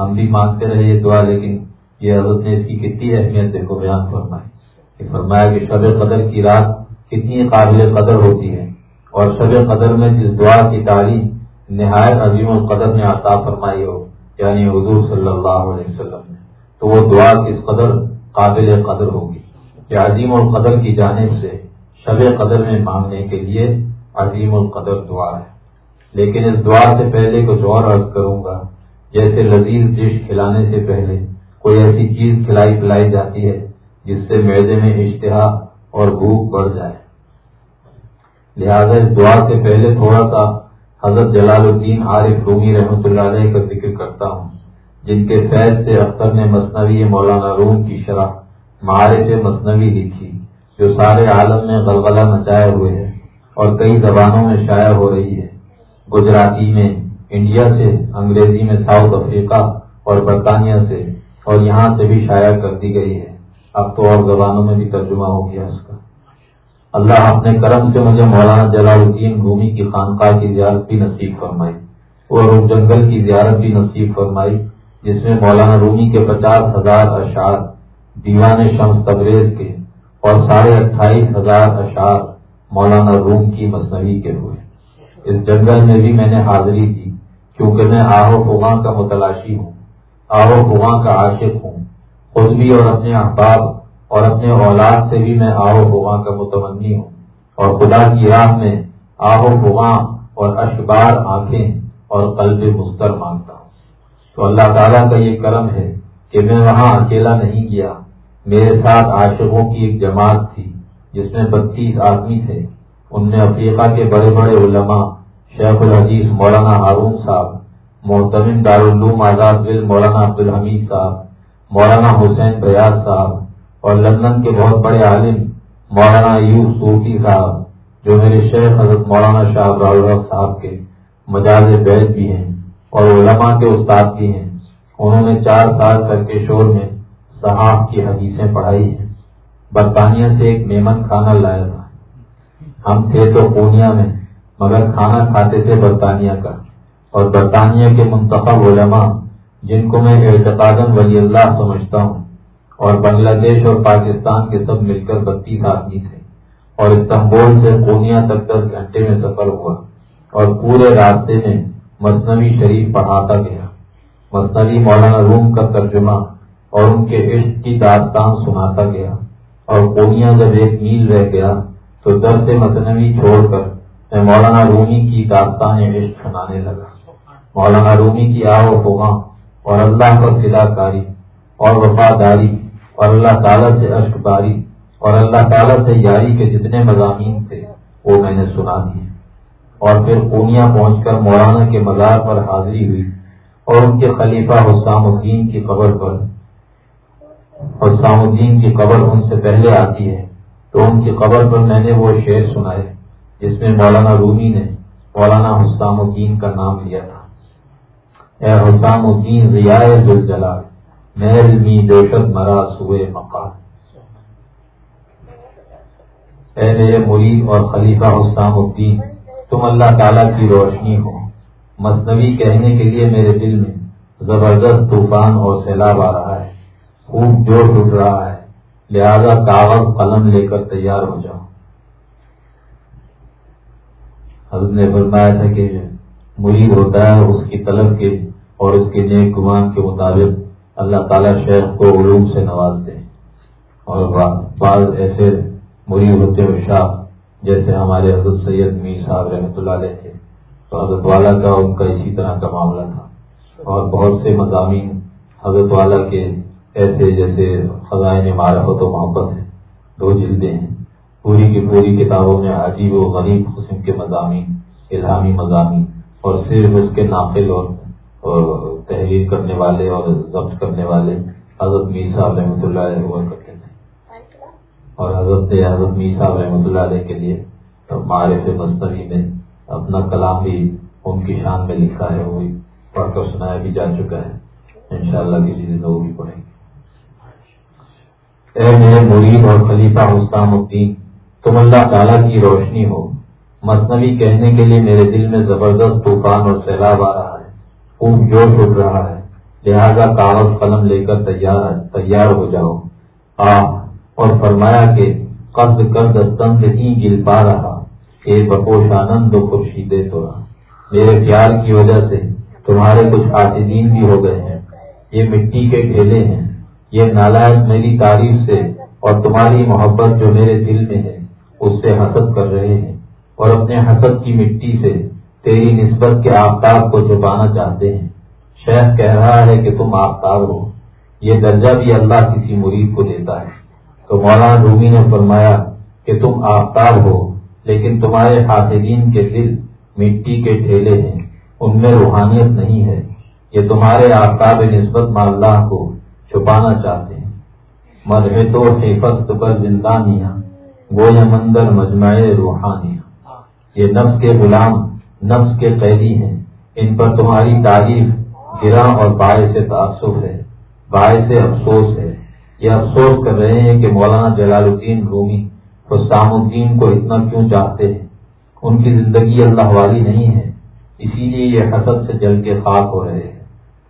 ہم بھی مانگتے رہے یہ دعا، لیکن یہ حضرت نے اس کی کتنی اہمیت دیکھو بیان فرمائی۔ کہ فرمایا کہ شب قدر کی رات کتنی قابل قدر ہوتی ہے۔ اور شب قدر میں جس دعا کی تعلیم نہایت عظیم القدر نے عطا فرمائی ہو یعنی حضور صلی اللہ علیہ وسلم نے، تو وہ دعا کس قدر قابل قدر ہوگی۔ کہ عظیم القدر کی جانب سے شب قدر میں مانگنے کے لیے عظیم القدر دعا ہے۔ لیکن اس دعا سے پہلے کچھ اور عرض کروں گا۔ جیسے لذیذ ڈش کھلانے سے پہلے کوئی ایسی چیز کھلائی پلائی جاتی ہے جس سے میدے میں اشتہا اور بھوک بڑھ جائے۔ لہذا اس دعا سے پہلے تھوڑا سا حضرت جلال الدین عارف رومی رحمۃ اللہ علیہ کا ذکر کرتا ہوں، جن کے فیض سے اختر نے مصنوعی مولانا روم کی شرح مارے سے مصنوعی لکھی جو سارے عالم میں غلغلہ مچائے ہوئے ہیں اور کئی زبانوں میں شائع ہو رہی ہے۔ گجراتی میں، انڈیا سے، انگریزی میں ساؤتھ افریقہ اور برطانیہ سے، اور یہاں سے بھی شائع کر دی گئی ہے۔ اب تو اور زبانوں میں بھی ترجمہ ہو گیا اس کا۔ اللہ اپنے کرم سے مجھے مولانا جلال الدین بھومی کی خانقاہ کی زیارت بھی نصیب فرمائی۔ اور جنگل کی زیارت بھی نصیب فرمائی، جس میں مولانا رومی کے پچاس ہزار اشعار، دیوان شمس تبریز کے اور ساڑھے اٹھائیس ہزار اشعار مولانا روم کی مصنوعی کے ہوئے۔ اس جنگل میں بھی میں نے حاضری دی کیونکہ میں آہو فغاں کا متلاشی ہوں، آہو فغاں کا عاشق ہوں۔ خود بھی اور اپنے احباب اور اپنے اولاد سے بھی میں آہو فغاں کا متمنی ہوں۔ اور خدا کی راہ میں آہو فغاں اور اشبار آنکھیں اور قلب مستر مانگتا ہوں۔ تو اللہ تعالیٰ کا یہ کرم ہے کہ میں وہاں اکیلا نہیں گیا۔ میرے ساتھ عاشقوں کی ایک جماعت تھی، جس میں بتیس آدمی تھے۔ ان میں افریقہ کے بڑے بڑے علماء، شیخ الحدیث مولانا ہارون صاحب محتمن دارالعلوم آزاد بل مولانا عبد الحمید صاحب، مولانا حسین بیاض صاحب، اور لندن کے بہت بڑے عالم مولانا یوب صوفی صاحب، جو میرے شیخ حضرت مولانا شاہ راؤ صاحب کے مجاز بیت بھی ہیں اور علماء کے استاد بھی ہیں۔ انہوں نے چار سال تک کے شور میں صحاف کی حدیثیں پڑھائی ہیں۔ برطانیہ سے ایک میمن کھانا لایا تھا۔ ہم تھے تو پونیا میں، مگر کھانا کھاتے تھے برطانیہ کا۔ اور برطانیہ کے منتخب علماء، جن کو میں اعتقاد ولی اللہ سمجھتا ہوں، اور بنگلہ دیش اور پاکستان کے سب مل کر بتیس آدمی تھے۔ اور استنبول سے پونیا تک دس گھنٹے میں سفر ہوا۔ اور پورے راستے میں مصنوعی شریف پڑھاتا گیا۔ مصنوعی مولانا روم کا ترجمہ اور ان کے عشق کی داستان سناتا گیا اور پونیا جب ایک میل رہ گیا تو در سے مصنوعی چھوڑ کر میں مولانا رومی کی داستان عشق سنانے لگا۔ مولانا رومی کی آو فغاں اور اللہ پر فدا کاری اور وفاداری اور اللہ تعالیٰ سے اشک باری اور اللہ تعالیٰ سے یاری کے جتنے مضامین تھے وہ میں نے سنا دیے۔ اور پھر پونیا پہنچ کر مولانا کے مزار پر حاضری ہوئی اور ان کے خلیفہ حسام الدین کی قبر پر حسام الدین کی قبر ان سے پہلے آتی ہے، تو ان کی قبر پر میں نے وہ شعر سنائے جس میں مولانا رومی نے مولانا حسام الدین کا نام لیا تھا۔ اے حسام الدین ضیاء جلال محل می دوشت مرا سوئے مقام۔ اے میرے مرید اور خلیفہ حسام الدین تم اللہ تعالیٰ کی روشنی ہو۔ مصنوعی کہنے کے لیے میرے دل میں زبردست طوفان اور سیلاب آ رہا خوب جوش اٹھ رہا ہے۔ لہذا کاغذ قلم لے کر تیار ہو جاؤ۔ حضرت نے فرمایا تھا کہ مرید ہوتا ہے اس کی طلب کے اور اس کے نیک گمان کے مطابق اللہ تعالیٰ شیخ کو علوم سے نوازتے ہیں۔ اور بعض ایسے مرید ہوتے ہوئے شاہ جیسے ہمارے حضرت سید میر صاحب رحمۃ اللہ علیہ تھے۔ تو حضرت والا کا ان کا اسی طرح کا معاملہ تھا۔ اور بہت سے مضامین حضرت والا کے ایسے جیسے خزائن معرفت و محبت ہیں دو جلدیں ہیں۔ پوری کی پوری کتابوں میں عجیب و غریب قسم کے مضامین، الہامی مضامین اور صرف اس کے ناقل اور تحریر کرنے والے اور ضبط کرنے والے حضرت میر صاحب رحمۃ اللہ علیہ ہوا کرتے تھے۔ اور حضرت حضرت میر صاحب رحمۃ اللہ علیہ کے لیے معرف مستوی میں اپنا کلام بھی ان کی شان میں لکھا ہے، وہ پڑھ کر سنایا بھی جا چکا ہے۔ انشاءاللہ کسی دن وہ بھی پڑھیں گے۔ اے میرے مرید اور خلیفہ حسام الدین، تم اللہ تعالیٰ کی روشنی ہو۔ مصنوعی کہنے کے لیے میرے دل میں زبردست طوفان اور سیلاب آ رہا ہے۔ خوب جوش اٹھ رہا ہے۔ لہذا کاغذ قلم لے کر تیار تیار ہو جاؤ۔ آ، اور فرمایا کہ قد کر دستن سے ہی گل پا رہا۔ اے بپوش آنند و خوشی دے تو میرے پیار کی وجہ سے تمہارے کچھ آتدین بھی ہو گئے ہیں۔ یہ مٹی کے ڈھیلے ہیں۔ یہ نالائق میری تعریف سے اور تمہاری محبت جو میرے دل میں ہے، اس سے حسد کر رہے ہیں۔ اور اپنے حسد کی مٹی سے تیری نسبت کے آفتاب کو چھپانا چاہتے ہیں۔ شیخ کہہ رہا ہے کہ تم آفتاب ہو۔ یہ درجہ بھی اللہ کسی مرید کو دیتا ہے۔ تو مولانا رومی نے فرمایا کہ تم آفتاب ہو، لیکن تمہارے حافظین کے دل مٹی کے ٹھیلے ہیں۔ ان میں روحانیت نہیں ہے۔ یہ تمہارے آفتاب نسبت میں اللہ کو چھپانا چاہتے ہیں۔ مذہب تو حفظ پر زندانیاں، گویا مندر مجمع روحانیاں۔ یہ نفس کے غلام، نفس کے قیدی ہیں۔ ان پر تمہاری تعریف گرا اور باعث تعصب ہے، باعث افسوس ہے۔ یہ افسوس کر رہے ہیں کہ مولانا جلال الدین رومی حسام الدین کو اتنا کیوں چاہتے ہیں؟ ان کی زندگی اللہ والی نہیں ہے، اسی لیے یہ حسد سے جل کے خاک ہو رہے ہیں۔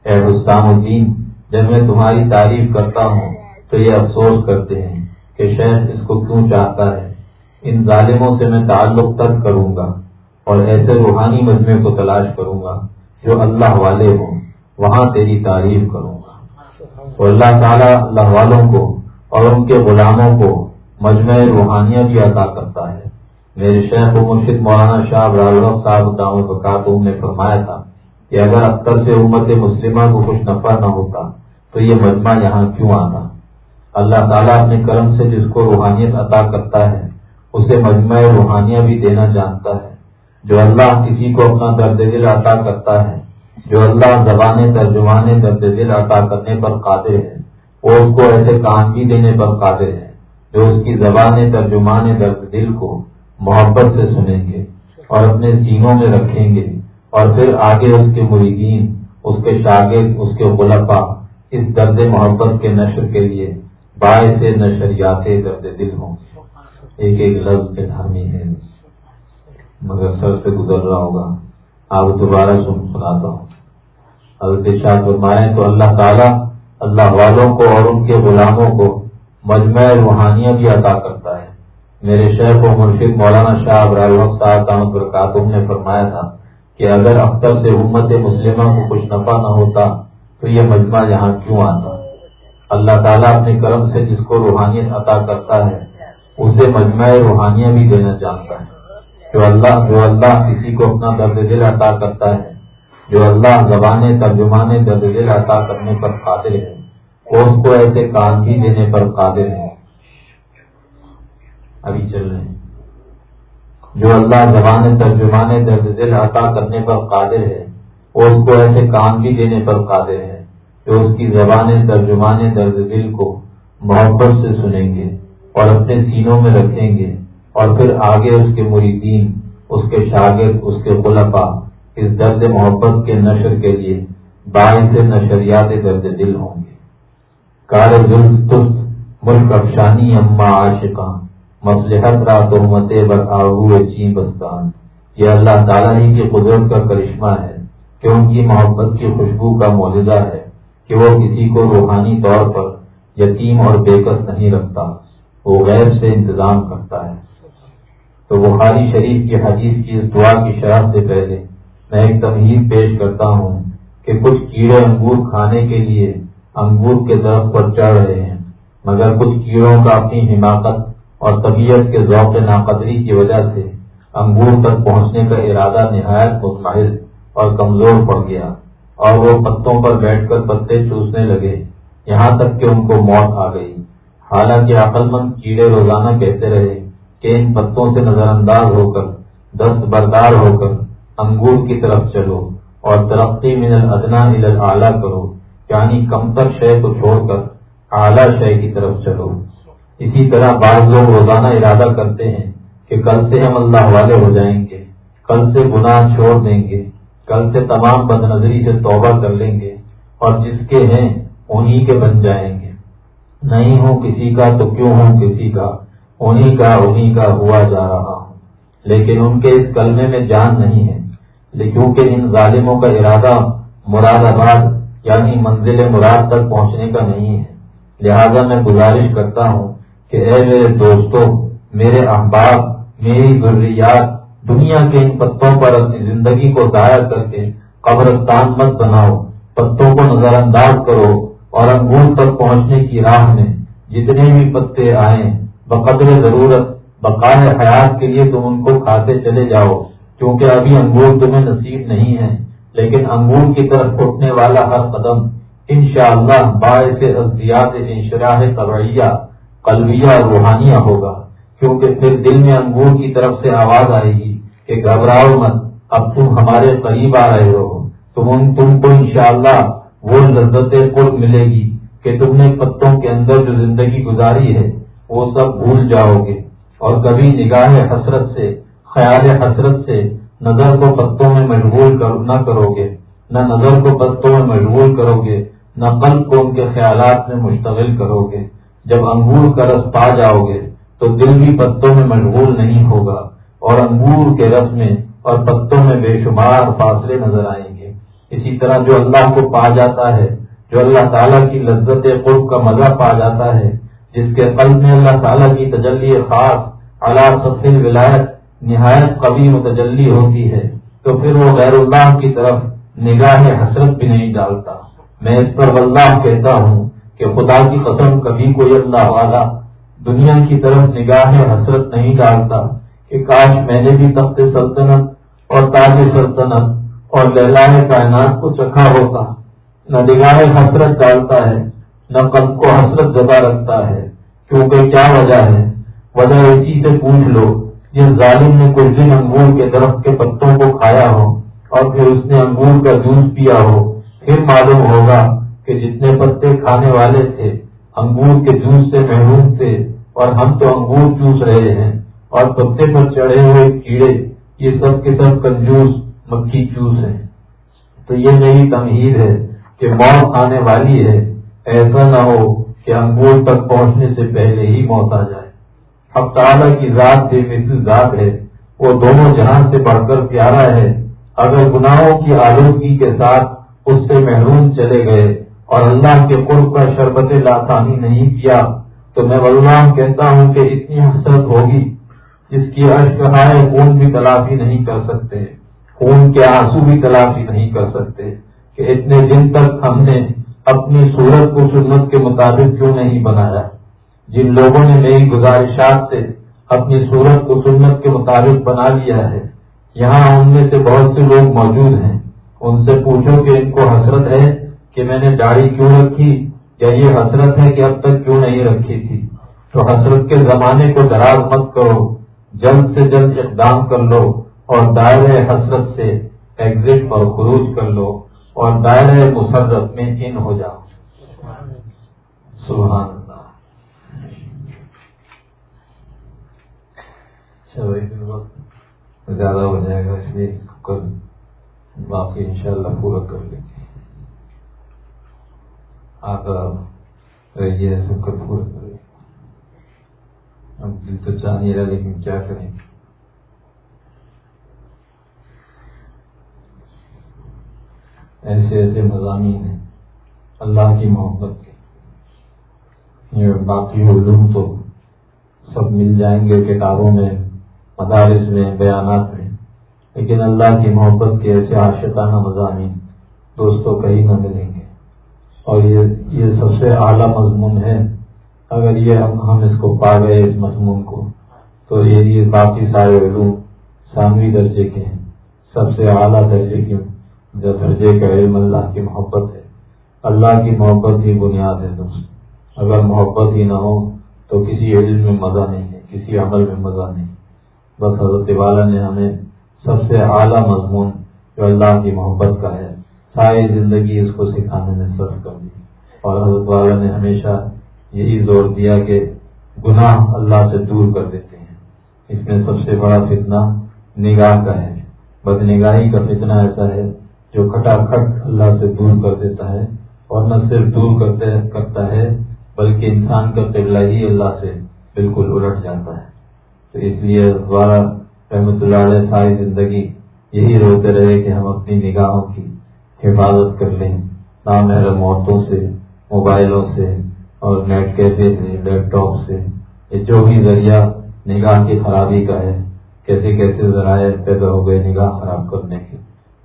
اے حسام الدین جب میں تمہاری تعریف کرتا ہوں تو یہ افسوس کرتے ہیں کہ شیخ اس کو کیوں چاہتا ہے۔ ان ظالموں سے میں تعلق ترک کروں گا اور ایسے روحانی مجمع کو تلاش کروں گا جو اللہ والے ہوں۔ وہاں تیری تعریف کروں گا۔ اور اللہ تعالیٰ اللہ والوں کو اور ان کے غلاموں کو مجمع روحانیہ بھی عطا کرتا ہے۔ میرے شیخ و مرشد مولانا شاہ صاحب دام داموں نے فرمایا تھا کہ اگر اختر سے امت مسلمہ کو کچھ نفع نہ ہوتا، تو یہ مجمع یہاں کیوں آتا اللہ تعالیٰ اپنے کرم سے جس کو روحانیت عطا کرتا ہے، اسے مجمع روحانیہ بھی دینا جانتا ہے۔ جو اللہ کسی کو اپنا درد دل عطا کرتا ہے، جو اللہ زبان ترجمان درد دل عطا کرنے پر قادر ہے، وہ اس کو ایسے کام بھی دینے پر قادر ہے، جو اس کی زبان ترجمان درد دل کو محبت سے سنیں گے اور اپنے سینوں میں رکھیں گے۔ اور پھر آگے اس کے مریدین، اس کے شاگرد، اس کے غلفا اس درد محبت کے نشر کے لیے باعث نشریات درد دل ہوں۔ ایک ایک لفظ دھامی ہے۔ مگر سر سے گزر رہا ہوگا۔ آپ دوبارہ سن، سناتا ہوں۔ حضرت شاہ فرمائے، تو اللہ تعالیٰ اللہ والوں کو اور ان کے غلاموں کو مجمع روحانیہ بھی عطا کرتا ہے۔ میرے شہر کو مرشد مولانا شاہ ابراہیم صاحب نے فرمایا تھا کہ اگر اختر سے امت مسلمہ کو کچھ نفع نہ ہوتا تو یہ مجمع یہاں کیوں آتا؟ اللہ تعالیٰ اپنے کرم سے جس کو روحانیت عطا کرتا ہے، اسے مجمع روحانیہ بھی دینا چاہتا ہے۔ جو اللہ جو اللہ کسی کو اپنا درد دل عطا کرتا ہے، جو اللہ زبان ترجمان درد دل عطا کرنے پر قادر ہے وہ اس کو ایسے کام بھی دینے پر قادر ہے؟ ابھی چل رہے ہیں۔ جو اللہ زبان ترجمان درد دل عطا کرنے پر قادر ہے اور اس کو ایسے کام بھی دینے پر قادر ہے جو اس کی زبان ترجمان درد دل کو محبت سے سنیں گے اور اپنے سینوں میں رکھیں گے اور پھر آگے اس کے مریدین، اس کے شاگرد، اس کے غلفا اس درد محبت کے نشر کے لیے باعث نشریات درد دل ہوں گے۔ کار ملک افشانی اما عاشقان۔ مسلحت را تو مت چی بستان۔ یہ اللہ تعالیٰ ہی کی قدرت کا کرشمہ ہے کہ ان کی محبت کی خوشبو کا موجودہ ہے کہ وہ کسی کو روحانی طور پر یتیم اور بےکس نہیں رکھتا، وہ غیر سے انتظام کرتا ہے۔ تو بخاری شریف کی حدیث کی اس دعا کی شرح سے پہلے میں ایک تمہید پیش کرتا ہوں کہ کچھ کیڑے انگور کھانے کے لیے انگور کے درخت پر چڑھ رہے ہیں، مگر کچھ کیڑوں کا اپنی حماقت اور طبیعت کے ذوق ناقدری کی وجہ سے انگور تک پہنچنے کا ارادہ نہایت متحد اور کمزور پڑ گیا اور وہ پتوں پر بیٹھ کر پتے چوسنے لگے۔ یہاں تک کہ ان کو موت آ گئی۔ حالانکہ عقل مند کیڑے روزانہ کہتے رہے کہ ان پتوں سے نظر انداز ہو کر، دست بردار ہو کر انگور کی طرف چلو اور ترقی من الدنا ادنا اعلیٰ کرو یعنی کمتر شے کو چھوڑ کر اعلیٰ شے کی طرف چلو۔ اسی طرح بعض لوگ روزانہ ارادہ کرتے ہیں کہ کل سے ہم اللہ والے ہو جائیں گے، کل سے گناہ چھوڑ دیں گے، کل سے تمام بد نظری سے توبہ کر لیں گے اور جس کے ہیں انہی کے بن جائیں گے۔ نہیں ہوں کسی کا تو کیوں ہوں کسی کا؟ انہی کا انہی کا ہوا جا رہا ہوں۔ لیکن ان کے اس کلمے میں جان نہیں ہے۔ کیونکہ ان ظالموں کا ارادہ مراد آباد یعنی منزل مراد تک پہنچنے کا نہیں ہے۔ لہذا میں گزارش کرتا ہوں کہ اے میرے دوستوں میرے احباب، میری ضروریات دنیا کے ان پتوں پر اپنی زندگی کو ضائع کر کے قبرستان مت بناؤ، پتوں کو نظر انداز کرو اور انگور تک پہنچنے کی راہ میں جتنے بھی پتے آئیں، بقدر ضرورت، بقائے حیات کے لیے تم ان کو کھاتے چلے جاؤ، کیونکہ ابھی انگور تمہیں نصیب نہیں ہے لیکن انگور کی طرف اٹھنے والا ہر قدم ان شاء اللہ باعث ازیات انشراح طبعیہ قلبیہ روحانیہ ہوگا، کیونکہ پھر دل میں انگور کی طرف سے آواز آئے گی کہ گھبراؤ مت، اب تم ہمارے قریب آ رہے ہو۔ تم تم کو انشاءاللہ وہ لذت قرب ملے گی کہ تم نے پتوں کے اندر جو زندگی گزاری ہے، وہ سب بھول جاؤ گے۔ اور کبھی نگاہ حسرت سے، خیال حسرت سے نظر کو پتوں میں مشغول نہ کرو گے۔ نہ نظر کو پتوں میں مشغول کرو گے، نہ قلب کو ان کے خیالات میں مشتغل کرو گے۔ جب انگور کا رس پا جاؤ گے تو دل بھی پتوں میں مشغول نہیں ہوگا اور انگور کے رس میں اور پتوں میں بے شمار فاصلے نظر آئیں گے۔ اسی طرح جو اللہ کو پا جاتا ہے، جو اللہ تعالیٰ کی لذت قرب کا مزہ پا جاتا ہے، جس کے قلب میں اللہ تعالیٰ کی تجلی خاص اللہ سفید ولایت نہایت قبی متجلی ہوتی ہے، تو پھر وہ غیر اللہ کی طرف نگاہ حسرت بھی نہیں ڈالتا۔ میں اس پر اللہ کہتا ہوں کہ خدا کی قسم کبھی کوئی اللہ والا دنیا کی طرف نگاہ حسرت نہیں ڈالتا کہ کاش میں نے بھی تخت سلطنت اور تاج سلطنت اور لہلائے کائنات کو چکھا ہوتا۔ نہ نگاہ حسرت ڈالتا ہے، نہ قلب کو حسرت زدہ رکھتا ہے۔ کیونکہ کیا وجہ ہے؟ وجہ اسی سے پوچھ لو، جس ظالم نے کچھ دن انگور کے درخت کے پتوں کو کھایا ہو اور پھر اس نے انگور کا جوس پیا ہو، پھر معلوم ہوگا کہ جتنے پتے کھانے والے تھے، انگور کے جوس سے محروم تھے اور ہم تو انگور چوس رہے ہیں اور پتے پر چڑھے ہوئے کیڑے، یہ سب کے سب کنجوس مکھی چوس ہیں۔ تو یہ میری تمہید ہے کہ موت آنے والی ہے۔ ایسا نہ ہو کہ انگور تک پہنچنے سے پہلے ہی موت آ جائے۔ اب تعالیٰ کی ذات بے مثل ذات ہے۔ وہ دونوں جہان سے بڑھ کر پیارا ہے۔ اگر گناہوں کی آلودگی کے ساتھ اس سے محروم چلے گئے اور اللہ کے قرب کا شربت لاسانی نہیں کیا، تو میں ولام کہتا ہوں کہ اتنی حسرت ہوگی، جس کی اشکہائے خون بھی تلافی نہیں کر سکتے، خون کے آنسو بھی تلافی نہیں کر سکتے کہ اتنے دن تک ہم نے اپنی صورت کو سنت کے مطابق کیوں نہیں بنایا۔ جن لوگوں نے میری گزارشات سے اپنی صورت کو سنت کے مطابق بنا لیا ہے، یہاں ان میں سے بہت سے لوگ موجود ہیں۔ ان سے پوچھو کہ ان کو حسرت ہے کہ میں نے داڑھی کیوں رکھی؟ یا یہ حسرت ہے کہ اب تک کیوں نہیں رکھی تھی؟ تو حسرت کے زمانے کو دراز مت کرو، جلد سے جلد اقدام کر لو اور دائرۂ حسرت سے ایگزٹ اور خروج کر لو اور دائرۂ مسرت میں ان ہو جاؤ۔ سبحان اچھا، وقت زیادہ ہو جائے گا، اس لیے کل باقی انشاءاللہ پورا کر لیں گے۔ آپ رہیے ایسے کل پورا اب دل تو چاہ نہیں رہا لیکن کیا کریں؟ گے ایسے ایسے مضامین ہیں، اللہ کی محبت کے۔ باقی علوم تو سب مل جائیں گے کتابوں میں، مدارس میں، بیانات میں۔ لیکن اللہ کی محبت کے ایسے عاشقانہ مضامین دوستوں کہیں نہ ملیں گے۔ اور یہ یہ سب سے اعلیٰ مضمون ہے۔ اگر یہ ہم اس کو پا گئے اس مضمون کو، تو یہ باقی سارے علوم ثانوی درجے کے ہیں۔ سب سے اعلیٰ درجے کے درجے کا علم اللہ کی محبت ہے۔ اللہ کی محبت ہی بنیاد ہے دوست۔ اگر محبت ہی نہ ہو، تو کسی علم میں مزہ نہیں ہے، کسی عمل میں مزہ نہیں۔ بس حضرت والا نے ہمیں سب سے اعلیٰ مضمون جو اللہ کی محبت کا ہے ساری زندگی اس کو سکھانے میں صرف کر دی اور حضرت والا نے ہمیشہ یہی زور دیا کہ گناہ اللہ سے دور کر دیتے ہیں۔ اس میں سب سے بڑا فتنہ نگاہ کا ہے۔ بد نگاہی کا فتنہ ایسا ہے جو کھٹا کھٹ اللہ سے دور کر دیتا ہے اور نہ صرف دور کرتے کرتا ہے، بلکہ انسان کا قبلہ ہی اللہ سے بالکل الٹ جاتا ہے۔ تو اس لیے دوبارہ رحمت اللہ علیہ ساری زندگی یہی روتے رہے کہ ہم اپنی نگاہوں کی حفاظت کر لیں۔ نامحرم عورتوں سے، موبائلوں سے اور نیٹ کیفے سے لیپ ٹاپ سے۔ یہ جو بھی ذریعہ نگاہ کی خرابی کا ہے، کیسے کیسے ذرائع پیدا ہو گئے نگاہ خراب کرنے کے۔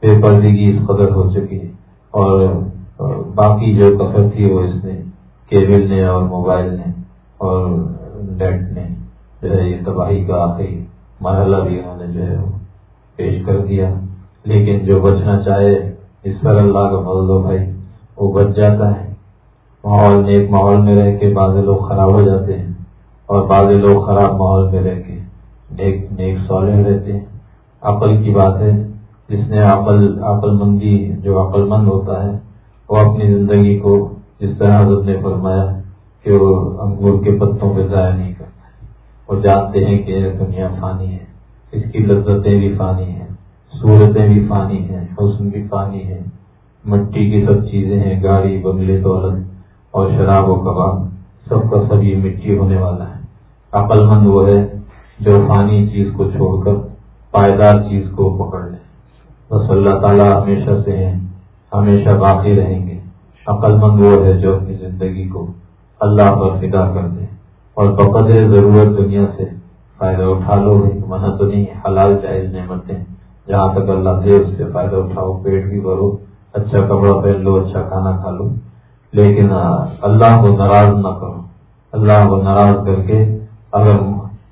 بے پردگی اس قدر ہو چکی ہے۔ اور باقی جو کثر تھی وہ اس نے، کیبل نے اور موبائل نے اور نیٹ نے جو ہے، یہ تباہی کا آخری مرحلہ بھی انہوں نے جو ہے پیش کر دیا۔ لیکن جو بچنا چاہے اس پر اللہ کا فضل ہو بھائی وہ بچ جاتا ہے۔ ماحول نیک ماحول میں رہ کے بعض لوگ خراب ہو جاتے ہیں اور بعض لوگ خراب ماحول میں رہ کے نیک نیک سولے رہتے ہیں۔ عقل کی بات ہے، جس نے عقل عقل مندی جو عقل مند ہوتا ہے، وہ اپنی زندگی کو جس طرح حضرت نے فرمایا کہ وہ انگور کے پتوں پہ ضائع نہیں کرتا وہ جانتے ہیں کہ دنیا فانی ہے، اس کی لذتیں بھی فانی ہیں۔ صورتیں بھی فانی ہیں، حسن بھی فانی ہے مٹی کی سب چیزیں ہیں، گاڑی، بنگلے دولت اور شراب و کباب، سب کا سب یہ مٹی ہونے والا ہے۔ عقل مند وہ ہے جو فانی چیز کو چھوڑ کر پائیدار چیز کو پکڑ لے۔ بس اللہ تعالیٰ ہمیشہ سے ہیں، ہمیشہ باقی رہیں گے۔ عقل مند وہ ہے جو اپنی زندگی کو اللہ پر فدا کر دے۔ اور بقدر ضرورت دنیا سے، فائدہ اٹھا لو منع تو نہیں، حلال جائز نعمتیں۔ جہاں تک اللہ دے اس سے فائدہ اٹھاؤ، پیٹ بھی بھرو اچھا کپڑا پہن لو اچھا کھانا کھا لو۔ لیکن ہاں، اللہ کو ناراض نہ کرو۔ اللہ کو ناراض کر کے اگر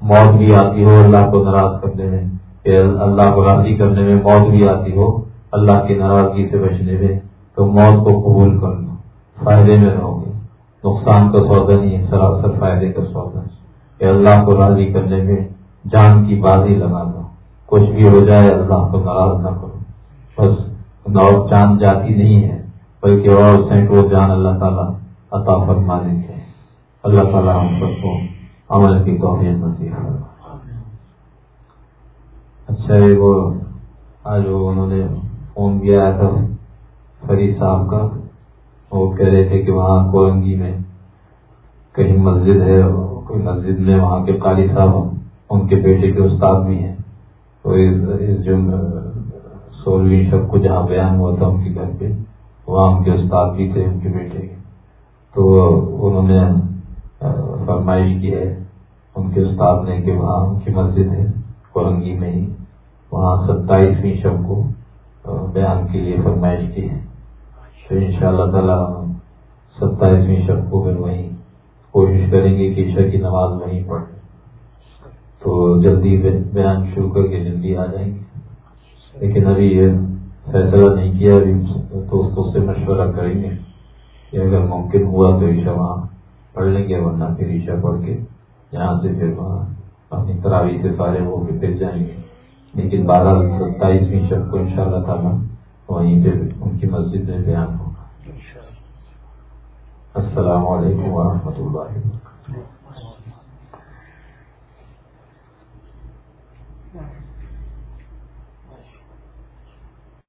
موت بھی آتی ہو، اللہ کو ناراض کرنے میں اللہ کو راضی کرنے میں موت بھی آتی ہو، اللہ کی ناراضگی سے بچنے میں، تو موت کو قبول کر لو۔ فائدے میں رہو گے۔ نقصان کا سودا نہیں ہے، سراسر فائدے کا سودا اللہ کو راضی کرنے میں جان کی بازی لگا دو۔ کچھ بھی ہو جائے، اللہ کو ناراض نہ کرو۔ بس چاند جاتی نہیں ہے، بلکہ اور سینکڑوں جان اللہ تعالیٰ عطا فرما دیتے ہیں۔ اللہ تعالیٰ ہم سب کو عمل کی توفیق نصیب اچھا وہ آج وہ انہوں نے فون کیا تھا فرید صاحب کا۔ وہ کہہ رہے تھے کہ وہاں کورنگی میں کہیں مسجد ہے، کوئی مسجد میں وہاں کے قاری صاحب، ان کے بیٹے کے استاد بھی ہیں۔ تو اس جو سولہویں شب کو جہاں بیان ہوا تھا ان کے گھر پہ، وہاں ان کے استاد بھی تھے، ان کے بیٹے۔ تو انہوں نے فرمائش کی ہے ان کے استاد نے کہ وہاں ان کی مسجد ہے، کورنگی میں ہی۔ وہاں ستائیسویں شب کو بیان کے لیے فرمائش کی۔ ہے تو ان شاء اللہ تعالیٰ ہم ستائیسویں شب کو پھر وہیں کوشش کریں گے کہ عشا کی نماز وہیں پڑھ تو جلدی بیان شروع کر کے جلدی آ جائیں گے۔ لیکن ابھی یہ فیصلہ نہیں کیا ابھی دوستوں سے مشورہ کریں گے کہ اگر ممکن ہوا تو عشا وہاں پڑھ لیں گے ورنہ پھر عشا پڑھ کے یہاں سے پھر وہاں اپنی تراوی سے فارغ ہو کے پھر جائیں گے۔ لیکن بارہ ستائیسویں شب کو ان شاء اللہ تعالیٰ وہیں پہ ان کی مسجد میں بیان ہوگا۔ السلام علیکم ورحمۃ اللہ